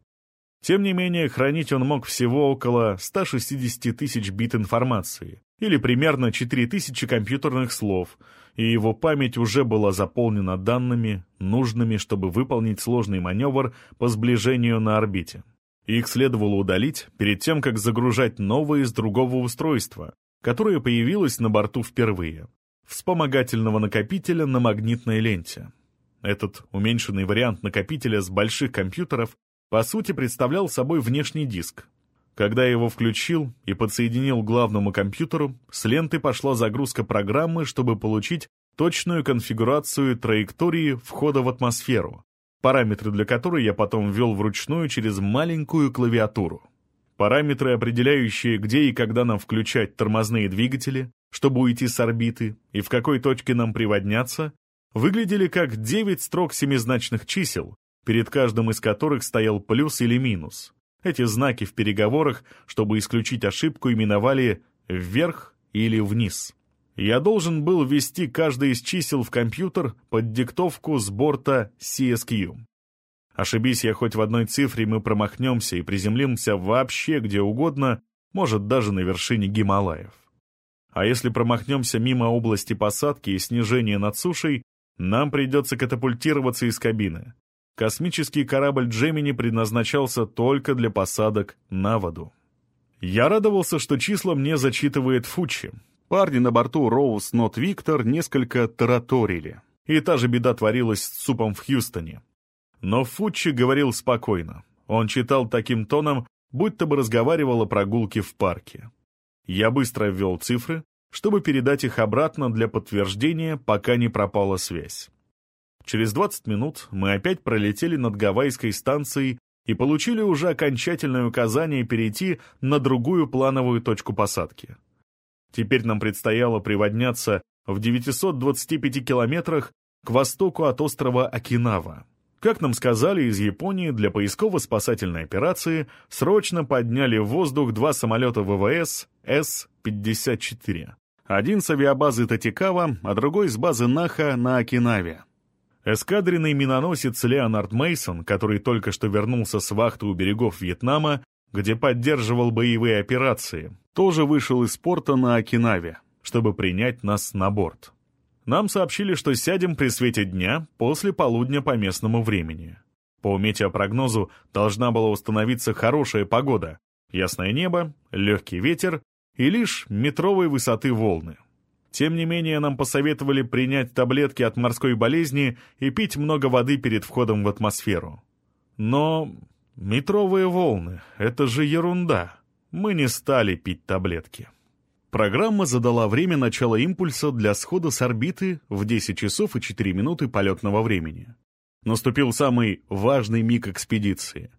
Тем не менее, хранить он мог всего около 160 тысяч бит информации, или примерно 4000 компьютерных слов, и его память уже была заполнена данными, нужными, чтобы выполнить сложный маневр по сближению на орбите. Их следовало удалить перед тем, как загружать новые из другого устройства, которое появилось на борту впервые — вспомогательного накопителя на магнитной ленте. Этот уменьшенный вариант накопителя с больших компьютеров по сути представлял собой внешний диск. Когда я его включил и подсоединил к главному компьютеру, с ленты пошла загрузка программы, чтобы получить точную конфигурацию траектории входа в атмосферу, параметры для которой я потом ввел вручную через маленькую клавиатуру. Параметры, определяющие, где и когда нам включать тормозные двигатели, чтобы уйти с орбиты, и в какой точке нам приводняться, выглядели как 9 строк семизначных чисел, перед каждым из которых стоял плюс или минус. Эти знаки в переговорах, чтобы исключить ошибку, именовали «вверх» или «вниз». Я должен был ввести каждое из чисел в компьютер под диктовку с борта CSQ. Ошибись я хоть в одной цифре, мы промахнемся и приземлимся вообще где угодно, может, даже на вершине Гималаев. А если промахнемся мимо области посадки и снижения над сушей, нам придется катапультироваться из кабины. Космический корабль «Джемини» предназначался только для посадок на воду. Я радовался, что числа мне зачитывает Фучи. Парни на борту Роуз Нот Виктор несколько тараторили. И та же беда творилась с супом в Хьюстоне. Но Фуччи говорил спокойно. Он читал таким тоном, будто бы разговаривал о прогулке в парке. Я быстро ввел цифры, чтобы передать их обратно для подтверждения, пока не пропала связь. Через 20 минут мы опять пролетели над Гавайской станцией и получили уже окончательное указание перейти на другую плановую точку посадки. Теперь нам предстояло приводняться в 925 километрах к востоку от острова Окинава. Как нам сказали из Японии, для поисково-спасательной операции срочно подняли в воздух два самолета ВВС С-54. Один с авиабазы Татикава, а другой с базы Наха на Окинаве. Эскадренный миноносец Леонард Мейсон, который только что вернулся с вахты у берегов Вьетнама, где поддерживал боевые операции, тоже вышел из порта на Окинаве, чтобы принять нас на борт. Нам сообщили, что сядем при свете дня после полудня по местному времени. По метеопрогнозу должна была установиться хорошая погода, ясное небо, легкий ветер и лишь метровой высоты волны. Тем не менее, нам посоветовали принять таблетки от морской болезни и пить много воды перед входом в атмосферу. Но метровые волны — это же ерунда. Мы не стали пить таблетки. Программа задала время начала импульса для схода с орбиты в 10 часов и 4 минуты полетного времени. Наступил самый важный миг экспедиции.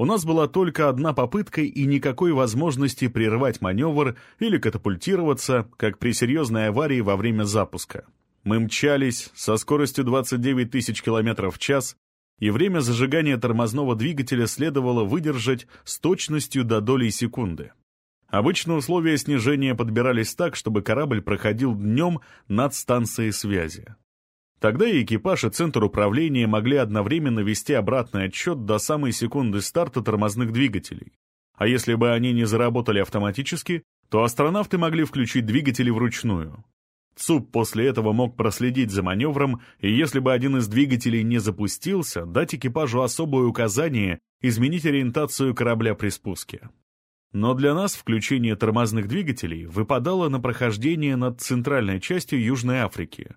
У нас была только одна попытка и никакой возможности прервать маневр или катапультироваться, как при серьезной аварии во время запуска. Мы мчались со скоростью 29 тысяч километров в час, и время зажигания тормозного двигателя следовало выдержать с точностью до доли секунды. Обычно условия снижения подбирались так, чтобы корабль проходил днем над станцией связи. Тогда и экипаж, и центр управления могли одновременно вести обратный отсчет до самой секунды старта тормозных двигателей. А если бы они не заработали автоматически, то астронавты могли включить двигатели вручную. ЦУП после этого мог проследить за маневром, и если бы один из двигателей не запустился, дать экипажу особое указание изменить ориентацию корабля при спуске. Но для нас включение тормозных двигателей выпадало на прохождение над центральной частью Южной Африки.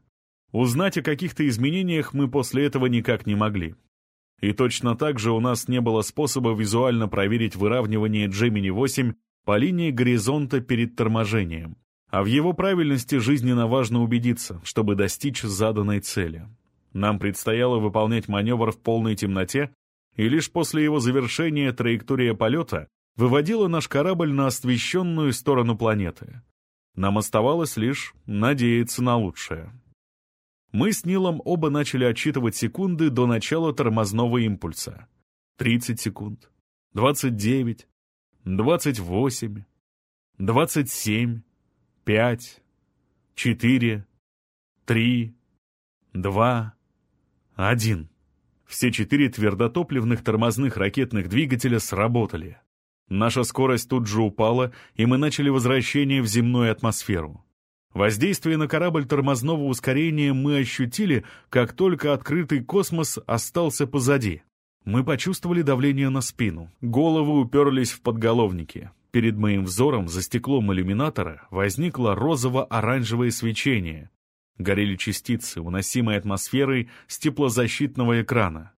Узнать о каких-то изменениях мы после этого никак не могли. И точно так же у нас не было способа визуально проверить выравнивание Gemini-8 по линии горизонта перед торможением. А в его правильности жизненно важно убедиться, чтобы достичь заданной цели. Нам предстояло выполнять маневр в полной темноте, и лишь после его завершения траектория полета выводила наш корабль на освещенную сторону планеты. Нам оставалось лишь надеяться на лучшее. Мы с Нилом оба начали отчитывать секунды до начала тормозного импульса. 30 секунд, 29, 28, 27, 5, 4, 3, 2, 1. Все четыре твердотопливных тормозных ракетных двигателя сработали. Наша скорость тут же упала, и мы начали возвращение в земную атмосферу. Воздействие на корабль тормозного ускорения мы ощутили, как только открытый космос остался позади. Мы почувствовали давление на спину, головы уперлись в подголовники. Перед моим взором за стеклом иллюминатора возникло розово-оранжевое свечение. Горели частицы, уносимые атмосферой с теплозащитного экрана.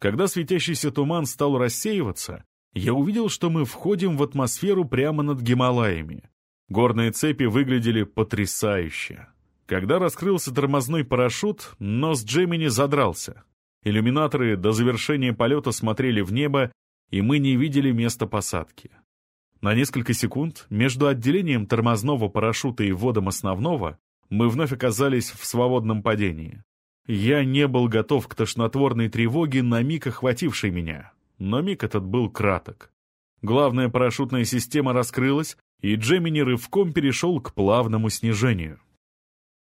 Когда светящийся туман стал рассеиваться, я увидел, что мы входим в атмосферу прямо над Гималаями. Горные цепи выглядели потрясающе. Когда раскрылся тормозной парашют, нос Джемини задрался. Иллюминаторы до завершения полета смотрели в небо, и мы не видели места посадки. На несколько секунд между отделением тормозного парашюта и вводом основного мы вновь оказались в свободном падении. Я не был готов к тошнотворной тревоге, на миг охватившей меня но миг этот был краток. Главная парашютная система раскрылась, и Джемини рывком перешел к плавному снижению.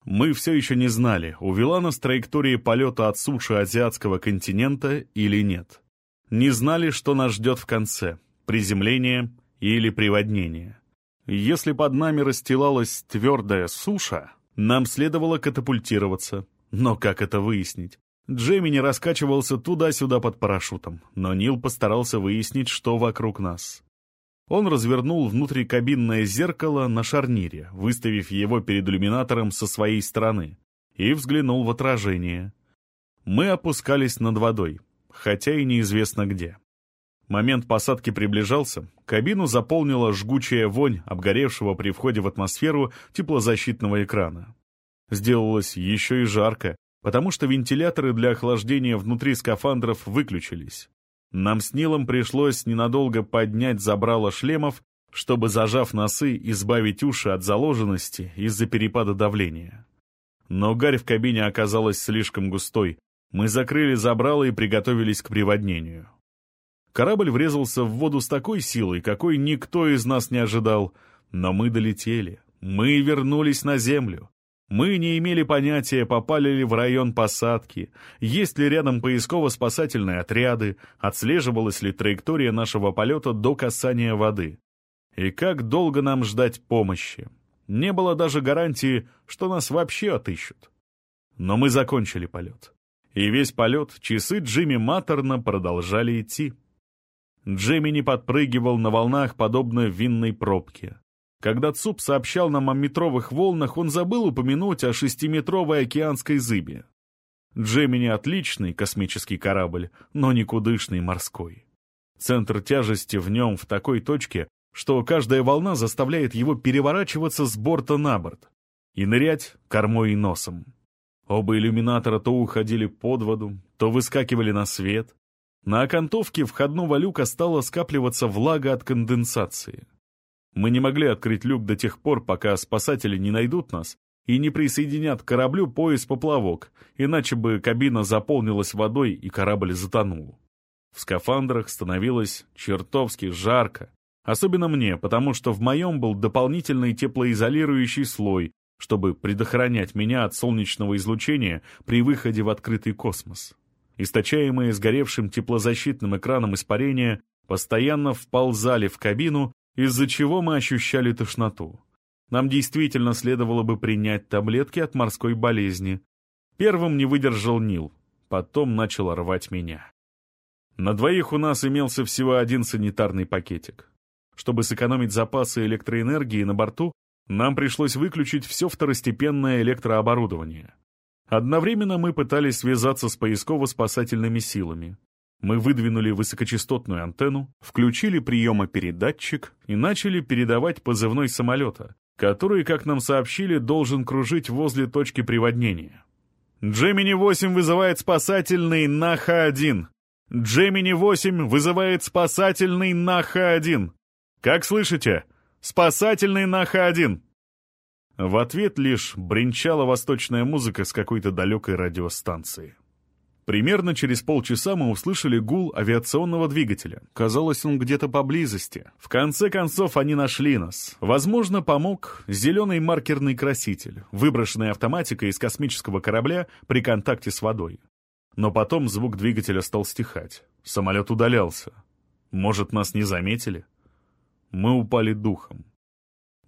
Мы все еще не знали, увела нас траектория полета от суши азиатского континента или нет. Не знали, что нас ждет в конце — приземление или приводнение. Если под нами расстилалась твердая суша, нам следовало катапультироваться. Но как это выяснить? Джемини раскачивался туда-сюда под парашютом, но Нил постарался выяснить, что вокруг нас. Он развернул внутрикабинное зеркало на шарнире, выставив его перед иллюминатором со своей стороны, и взглянул в отражение. Мы опускались над водой, хотя и неизвестно где. Момент посадки приближался, кабину заполнила жгучая вонь обгоревшего при входе в атмосферу теплозащитного экрана. Сделалось еще и жарко, потому что вентиляторы для охлаждения внутри скафандров выключились. Нам с Нилом пришлось ненадолго поднять забрало шлемов, чтобы, зажав носы, избавить уши от заложенности из-за перепада давления. Но гарь в кабине оказалась слишком густой. Мы закрыли забрало и приготовились к приводнению. Корабль врезался в воду с такой силой, какой никто из нас не ожидал. Но мы долетели. Мы вернулись на землю. Мы не имели понятия, попали ли в район посадки, есть ли рядом поисково-спасательные отряды, отслеживалась ли траектория нашего полета до касания воды. И как долго нам ждать помощи. Не было даже гарантии, что нас вообще отыщут. Но мы закончили полет. И весь полет часы Джимми Маттерна продолжали идти. Джимми не подпрыгивал на волнах, подобно винной пробке. Когда ЦУП сообщал нам о метровых волнах, он забыл упомянуть о шестиметровой океанской зыбе. Джемини — отличный космический корабль, но никудышный морской. Центр тяжести в нем в такой точке, что каждая волна заставляет его переворачиваться с борта на борт и нырять кормой и носом. Оба иллюминатора то уходили под воду, то выскакивали на свет. На окантовке входного люка стала скапливаться влага от конденсации. Мы не могли открыть люк до тех пор, пока спасатели не найдут нас и не присоединят к кораблю пояс-поплавок, иначе бы кабина заполнилась водой и корабль затонул. В скафандрах становилось чертовски жарко, особенно мне, потому что в моем был дополнительный теплоизолирующий слой, чтобы предохранять меня от солнечного излучения при выходе в открытый космос. Источаемые сгоревшим теплозащитным экраном испарения постоянно вползали в кабину из-за чего мы ощущали тошноту. Нам действительно следовало бы принять таблетки от морской болезни. Первым не выдержал Нил, потом начал рвать меня. На двоих у нас имелся всего один санитарный пакетик. Чтобы сэкономить запасы электроэнергии на борту, нам пришлось выключить все второстепенное электрооборудование. Одновременно мы пытались связаться с поисково-спасательными силами. Мы выдвинули высокочастотную антенну, включили приемопередатчик и начали передавать позывной самолета, который, как нам сообщили, должен кружить возле точки приводнения. «Джемини-8 вызывает спасательный на Х-1. Джемини-8 вызывает спасательный на Х-1. Как слышите? Спасательный на Х-1». В ответ лишь бренчала восточная музыка с какой-то далекой радиостанции. Примерно через полчаса мы услышали гул авиационного двигателя. Казалось, он где-то поблизости. В конце концов, они нашли нас. Возможно, помог зеленый маркерный краситель, выброшенный автоматикой из космического корабля при контакте с водой. Но потом звук двигателя стал стихать. Самолет удалялся. Может, нас не заметили? Мы упали духом.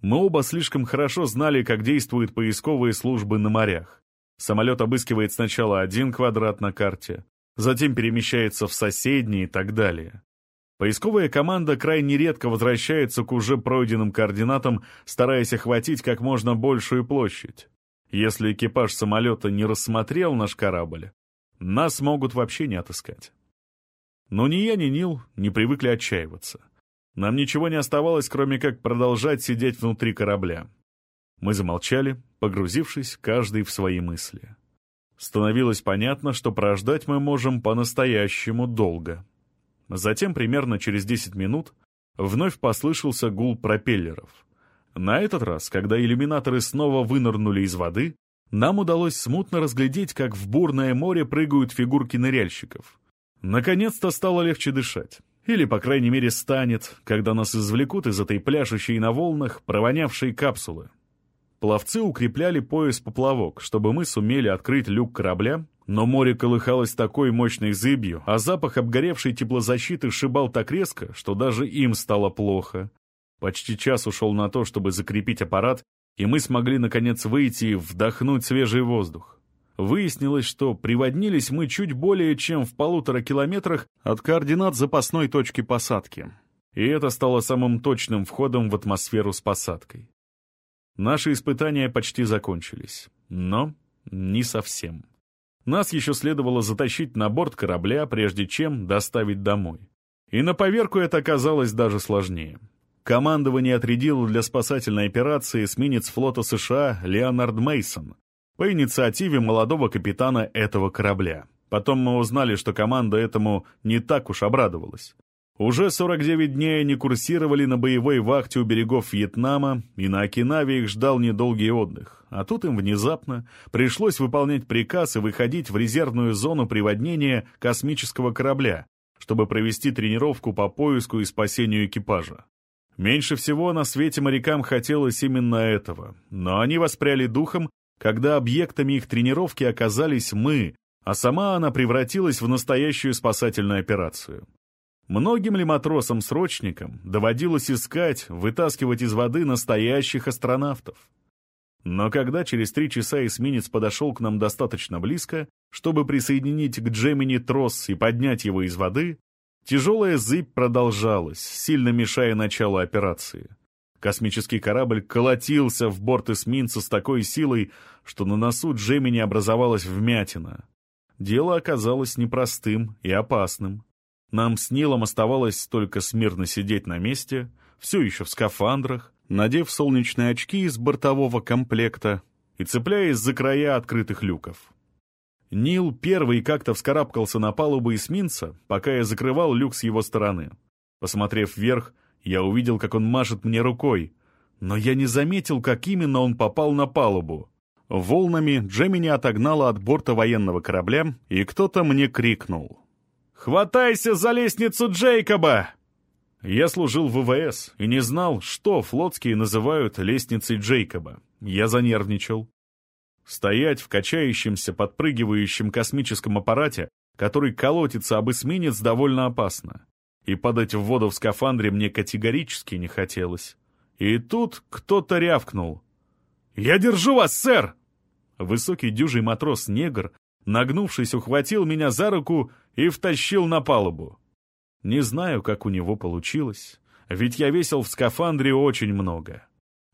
Мы оба слишком хорошо знали, как действуют поисковые службы на морях. Самолет обыскивает сначала один квадрат на карте, затем перемещается в соседний и так далее. Поисковая команда крайне редко возвращается к уже пройденным координатам, стараясь охватить как можно большую площадь. Если экипаж самолета не рассмотрел наш корабль, нас могут вообще не отыскать. Но ни я, ни Нил не привыкли отчаиваться. Нам ничего не оставалось, кроме как продолжать сидеть внутри корабля. Мы замолчали, погрузившись каждый в свои мысли. Становилось понятно, что прождать мы можем по-настоящему долго. Затем, примерно через 10 минут, вновь послышался гул пропеллеров. На этот раз, когда иллюминаторы снова вынырнули из воды, нам удалось смутно разглядеть, как в бурное море прыгают фигурки ныряльщиков. Наконец-то стало легче дышать. Или, по крайней мере, станет, когда нас извлекут из этой пляшущей на волнах провонявшей капсулы. Пловцы укрепляли пояс-поплавок, чтобы мы сумели открыть люк корабля, но море колыхалось такой мощной зыбью, а запах обгоревшей теплозащиты шибал так резко, что даже им стало плохо. Почти час ушел на то, чтобы закрепить аппарат, и мы смогли, наконец, выйти и вдохнуть свежий воздух. Выяснилось, что приводнились мы чуть более чем в полутора километрах от координат запасной точки посадки. И это стало самым точным входом в атмосферу с посадкой. Наши испытания почти закончились, но не совсем. Нас еще следовало затащить на борт корабля, прежде чем доставить домой. И на поверку это оказалось даже сложнее. Командование отрядило для спасательной операции эсминец флота США Леонард Мейсон, по инициативе молодого капитана этого корабля. Потом мы узнали, что команда этому не так уж обрадовалась. Уже 49 дней они курсировали на боевой вахте у берегов Вьетнама, и на Окинаве их ждал недолгий отдых. А тут им внезапно пришлось выполнять приказ и выходить в резервную зону приводнения космического корабля, чтобы провести тренировку по поиску и спасению экипажа. Меньше всего на свете морякам хотелось именно этого, но они воспряли духом когда объектами их тренировки оказались мы, а сама она превратилась в настоящую спасательную операцию. Многим ли матросам-срочникам доводилось искать, вытаскивать из воды настоящих астронавтов? Но когда через три часа эсминец подошел к нам достаточно близко, чтобы присоединить к Джемини трос и поднять его из воды, тяжелая зыбь продолжалась, сильно мешая началу операции. Космический корабль колотился в борт эсминца с такой силой, что на носу Джемини образовалась вмятина. Дело оказалось непростым и опасным. Нам с Нилом оставалось только смирно сидеть на месте, все еще в скафандрах, надев солнечные очки из бортового комплекта и цепляясь за края открытых люков. Нил первый как-то вскарабкался на палубу эсминца, пока я закрывал люк с его стороны. Посмотрев вверх, я увидел, как он машет мне рукой, но я не заметил, как именно он попал на палубу. Волнами Джемини отогнала от борта военного корабля, и кто-то мне крикнул. «Хватайся за лестницу Джейкоба!» Я служил в ВВС и не знал, что флотские называют лестницей Джейкоба. Я занервничал. Стоять в качающемся, подпрыгивающем космическом аппарате, который колотится об эсминец, довольно опасно и падать в воду в скафандре мне категорически не хотелось. И тут кто-то рявкнул. «Я держу вас, сэр!» Высокий дюжий матрос-негр, нагнувшись, ухватил меня за руку и втащил на палубу. Не знаю, как у него получилось. ведь я весил в скафандре очень много.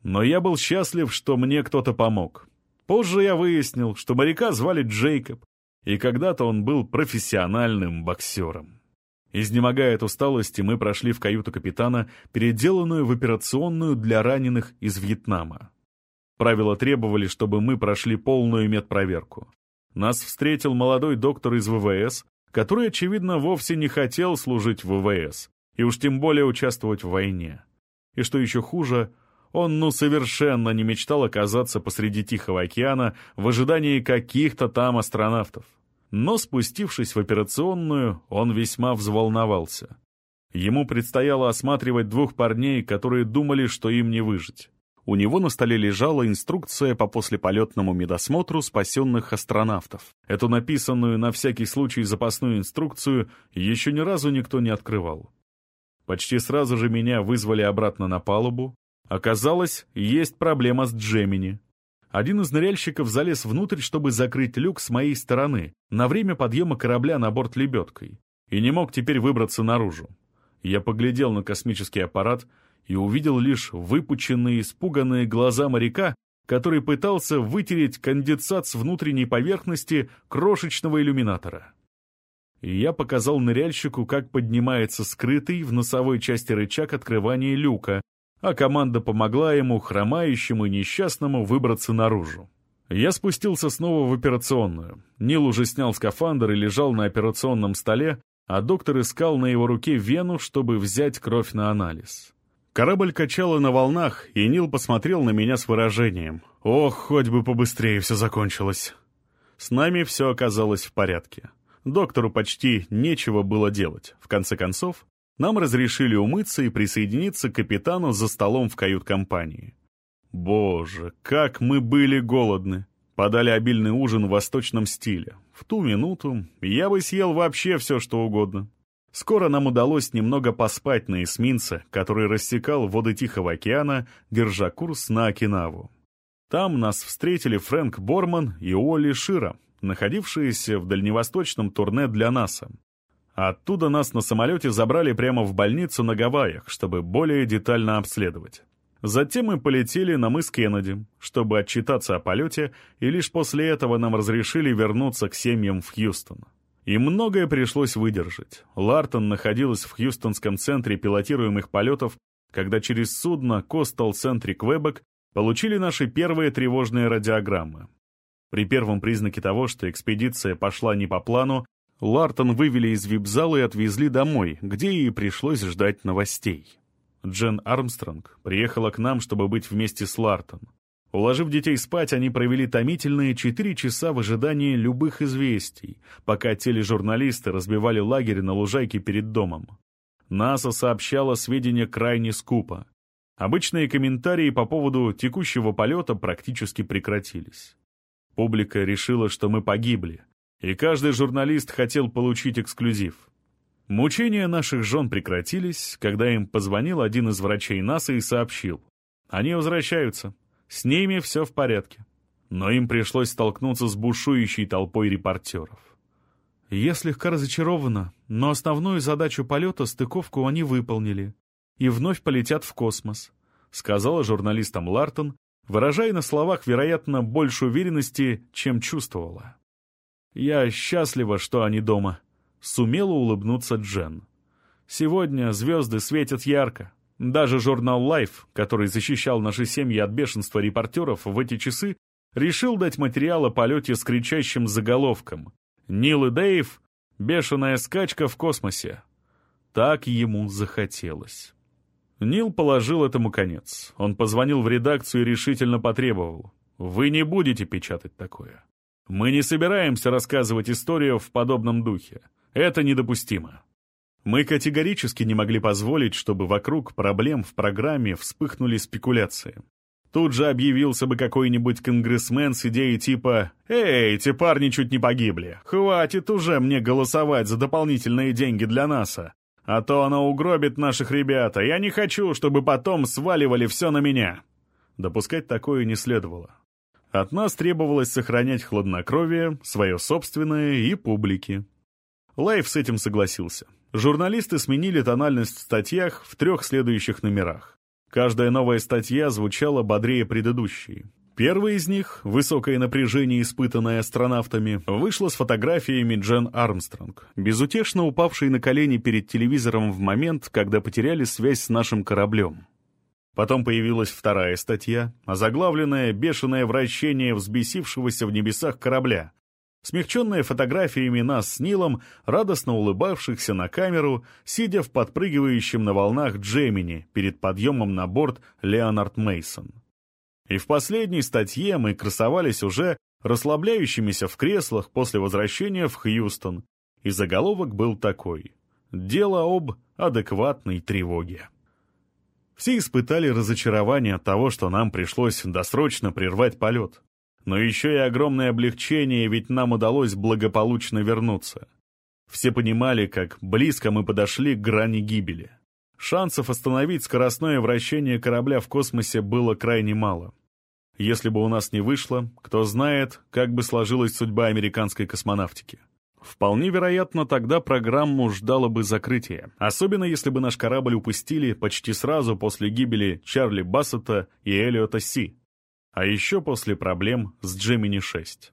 Но я был счастлив, что мне кто-то помог. Позже я выяснил, что моряка звали Джейкоб, и когда-то он был профессиональным боксером. Изнемогая от усталости, мы прошли в каюту капитана, переделанную в операционную для раненых из Вьетнама. Правила требовали, чтобы мы прошли полную медпроверку. Нас встретил молодой доктор из ВВС, который, очевидно, вовсе не хотел служить в ВВС, и уж тем более участвовать в войне. И что еще хуже, он ну совершенно не мечтал оказаться посреди Тихого океана в ожидании каких-то там астронавтов. Но спустившись в операционную, он весьма взволновался. Ему предстояло осматривать двух парней, которые думали, что им не выжить. У него на столе лежала инструкция по послеполетному медосмотру спасенных астронавтов. Эту написанную на всякий случай запасную инструкцию еще ни разу никто не открывал. Почти сразу же меня вызвали обратно на палубу, Оказалось, есть проблема с Джемини. Один из ныряльщиков залез внутрь, чтобы закрыть люк с моей стороны, на время подъема корабля на борт лебедкой, и не мог теперь выбраться наружу. Я поглядел на космический аппарат и увидел лишь выпученные, испуганные глаза моряка, который пытался вытереть конденсат с внутренней поверхности крошечного иллюминатора. И я показал ныряльщику, как поднимается скрытый в носовой части рычаг открывания люка, а команда помогла ему, хромающему и несчастному, выбраться наружу. Я спустился снова в операционную. Нил уже снял скафандр и лежал на операционном столе, а доктор искал на его руке вену, чтобы взять кровь на анализ. Корабль качало на волнах, и Нил посмотрел на меня с выражением. «Ох, хоть бы побыстрее все закончилось!» С нами все оказалось в порядке. Доктору почти нечего было делать. В конце концов, нам разрешили умыться и присоединиться к капитану за столом в кают-компании. Боже, как мы были голодны! Подали обильный ужин в восточном стиле. В ту минуту я бы съел вообще все, что угодно. Скоро нам удалось немного поспать на эсминце, который рассекал воды Тихого океана, держа курс на Окинаву. Там нас встретили Фрэнк Борман и Олли Шира, находившиеся в дальневосточном турне для НАСА. Оттуда нас на самолете забрали прямо в больницу на Гавайях, чтобы более детально обследовать. Затем мы полетели на мыс Кеннеди, чтобы отчитаться о полете, и лишь после этого нам разрешили вернуться к семьям в Хьюстон. И многое пришлось выдержать. Лартон находилась в Хьюстонском центре пилотируемых полетов, когда через судно Coastal Centric Quebec получили наши первые тревожные радиограммы. При первом признаке того, что экспедиция пошла не по плану, Лартон вывели из вип-зала и отвезли домой, где ей пришлось ждать новостей. Джен Армстронг приехала к нам, чтобы быть вместе с Лартон. Уложив детей спать, они провели томительные четыре часа в ожидании любых известий, пока тележурналисты разбивали лагерь на лужайке перед домом. НАСА сообщала сведения крайне скупо. Обычные комментарии по поводу текущего полета практически прекратились. Публика решила, что мы погибли, и каждый журналист хотел получить эксклюзив. Мучения наших жен прекратились, когда им позвонил один из врачей НАСА и сообщил. Они возвращаются. С ними все в порядке. Но им пришлось столкнуться с бушующей толпой репортеров. Я слегка разочарована, но основную задачу полета, стыковку, они выполнили. И вновь полетят в космос, сказала журналистам Лартон, выражая на словах, вероятно, больше уверенности, чем чувствовала. «Я счастлива, что они дома», — сумела улыбнуться Джен. «Сегодня звезды светят ярко. Даже журнал Life, который защищал наши семьи от бешенства репортеров в эти часы, решил дать материал о полете с кричащим заголовком «Нил и Дэйв. Бешеная скачка в космосе». Так ему захотелось. Нил положил этому конец. Он позвонил в редакцию и решительно потребовал. «Вы не будете печатать такое. Мы не собираемся рассказывать историю в подобном духе. Это недопустимо. Мы категорически не могли позволить, чтобы вокруг проблем в программе вспыхнули спекуляции. Тут же объявился бы какой-нибудь конгрессмен с идеей типа «Эй, эти парни чуть не погибли. Хватит уже мне голосовать за дополнительные деньги для НАСА. А то она угробит наших ребят, а я не хочу, чтобы потом сваливали все на меня». Допускать такое не следовало. От нас требовалось сохранять хладнокровие, свое собственное и публики. Лайф с этим согласился. Журналисты сменили тональность в статьях в трех следующих номерах. Каждая новая статья звучала бодрее предыдущей. Первая из них, высокое напряжение, испытанное астронавтами, вышла с фотографиями Джен Армстронг, безутешно упавшей на колени перед телевизором в момент, когда потеряли связь с нашим кораблем. Потом появилась вторая статья, озаглавленная «Бешеное вращение взбесившегося в небесах корабля», смягченная фотографиями нас с Нилом, радостно улыбавшихся на камеру, сидя в подпрыгивающем на волнах Джемини перед подъемом на борт Леонард Мейсон. И в последней статье мы красовались уже расслабляющимися в креслах после возвращения в Хьюстон, и заголовок был такой «Дело об адекватной тревоге». Все испытали разочарование от того, что нам пришлось досрочно прервать полет. Но еще и огромное облегчение, ведь нам удалось благополучно вернуться. Все понимали, как близко мы подошли к грани гибели. Шансов остановить скоростное вращение корабля в космосе было крайне мало. Если бы у нас не вышло, кто знает, как бы сложилась судьба американской космонавтики. Вполне вероятно, тогда программу ждало бы закрытие, особенно если бы наш корабль упустили почти сразу после гибели Чарли Бассета и Эллиота Си, а еще после проблем с Джемини-6.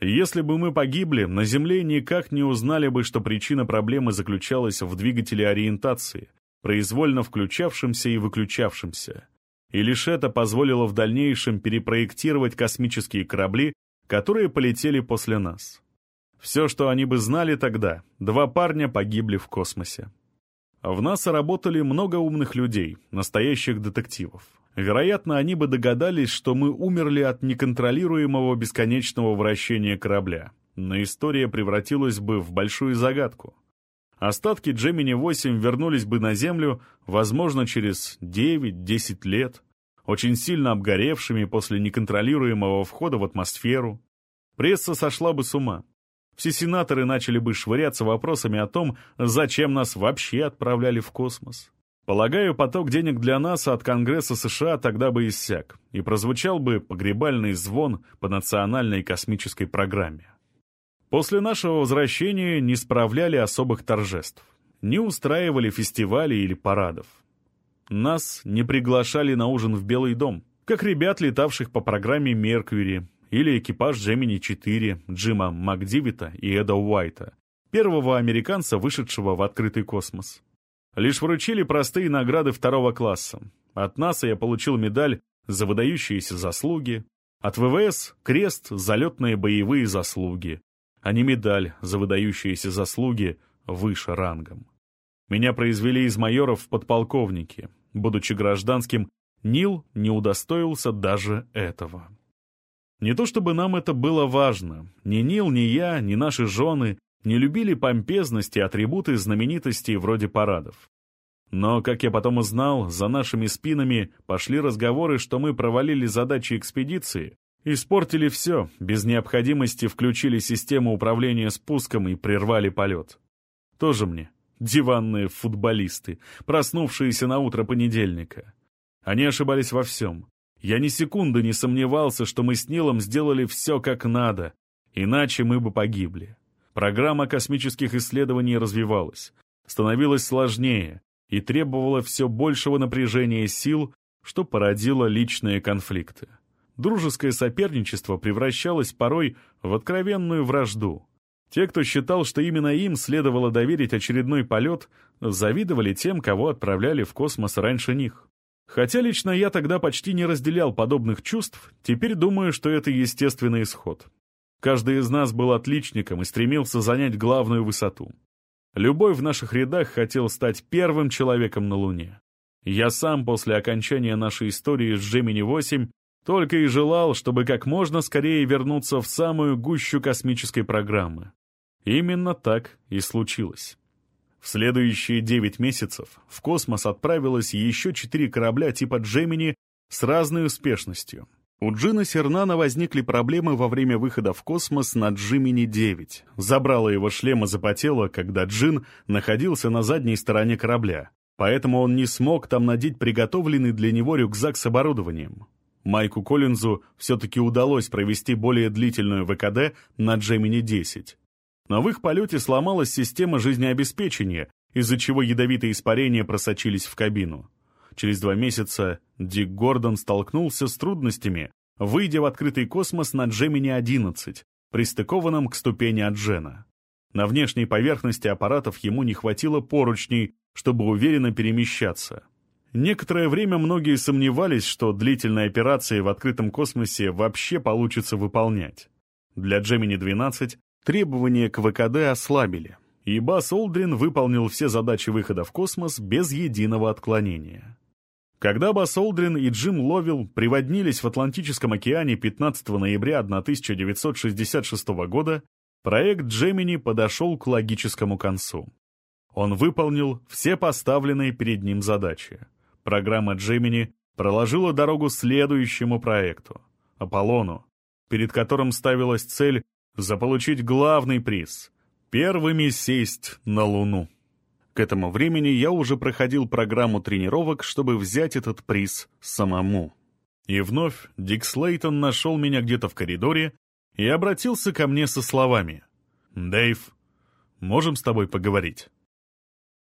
Если бы мы погибли, на Земле никак не узнали бы, что причина проблемы заключалась в двигателе ориентации, произвольно включавшемся и выключавшемся. И лишь это позволило в дальнейшем перепроектировать космические корабли, которые полетели после нас. Все, что они бы знали тогда, два парня погибли в космосе. В НАСА работали много умных людей, настоящих детективов. Вероятно, они бы догадались, что мы умерли от неконтролируемого бесконечного вращения корабля. Но история превратилась бы в большую загадку. Остатки Джемини-8 вернулись бы на Землю, возможно, через 9-10 лет, очень сильно обгоревшими после неконтролируемого входа в атмосферу. Пресса сошла бы с ума. Все сенаторы начали бы швыряться вопросами о том, зачем нас вообще отправляли в космос. Полагаю, поток денег для НАСА от Конгресса США тогда бы иссяк, и прозвучал бы погребальный звон по национальной космической программе. После нашего возвращения не справляли особых торжеств, не устраивали фестивалей или парадов. Нас не приглашали на ужин в Белый дом, как ребят, летавших по программе «Меркьюри», или экипаж Джемини-4 Джима Макдивита и Эда Уайта, первого американца, вышедшего в открытый космос. Лишь вручили простые награды второго класса. От НАСА я получил медаль за выдающиеся заслуги, от ВВС — крест за летные боевые заслуги, а не медаль за выдающиеся заслуги выше рангом. Меня произвели из майоров в подполковники. Будучи гражданским, Нил не удостоился даже этого. Не то чтобы нам это было важно. Ни Нил, ни я, ни наши жены не любили помпезности и атрибуты знаменитостей вроде парадов. Но, как я потом узнал, за нашими спинами пошли разговоры, что мы провалили задачи экспедиции, испортили все, без необходимости включили систему управления спуском и прервали полет. Тоже мне диванные футболисты, проснувшиеся на утро понедельника. Они ошибались во всем. Я ни секунды не сомневался, что мы с Нилом сделали все как надо, иначе мы бы погибли. Программа космических исследований развивалась, становилась сложнее и требовала все большего напряжения сил, что породило личные конфликты. Дружеское соперничество превращалось порой в откровенную вражду. Те, кто считал, что именно им следовало доверить очередной полет, завидовали тем, кого отправляли в космос раньше них. Хотя лично я тогда почти не разделял подобных чувств, теперь думаю, что это естественный исход. Каждый из нас был отличником и стремился занять главную высоту. Любой в наших рядах хотел стать первым человеком на Луне. Я сам после окончания нашей истории с Джемини-8 только и желал, чтобы как можно скорее вернуться в самую гущу космической программы. Именно так и случилось. В следующие 9 месяцев в космос отправилось еще 4 корабля типа «Джемини» с разной успешностью. У Джина Сернана возникли проблемы во время выхода в космос на Джимини-9. Забрало его шлема запотело, когда Джин находился на задней стороне корабля, поэтому он не смог там надеть приготовленный для него рюкзак с оборудованием. Майку Коллинзу все-таки удалось провести более длительную ВКД на Джемини-10. Но в их полете сломалась система жизнеобеспечения, из-за чего ядовитые испарения просочились в кабину. Через два месяца Дик Гордон столкнулся с трудностями, выйдя в открытый космос на Джемини-11, пристыкованном к ступени Аджена. На внешней поверхности аппаратов ему не хватило поручней, чтобы уверенно перемещаться. Некоторое время многие сомневались, что длительные операции в открытом космосе вообще получится выполнять. Для Gemini-12 требования к ВКД ослабили, и Бас Олдрин выполнил все задачи выхода в космос без единого отклонения. Когда Бас Олдрин и Джим Ловил приводнились в Атлантическом океане 15 ноября 1966 года, проект Джемини подошел к логическому концу. Он выполнил все поставленные перед ним задачи. Программа Джемини проложила дорогу следующему проекту — Аполлону, перед которым ставилась цель заполучить главный приз — первыми сесть на Луну. К этому времени я уже проходил программу тренировок, чтобы взять этот приз самому. И вновь Дик Слейтон нашел меня где-то в коридоре и обратился ко мне со словами. «Дэйв, можем с тобой поговорить?»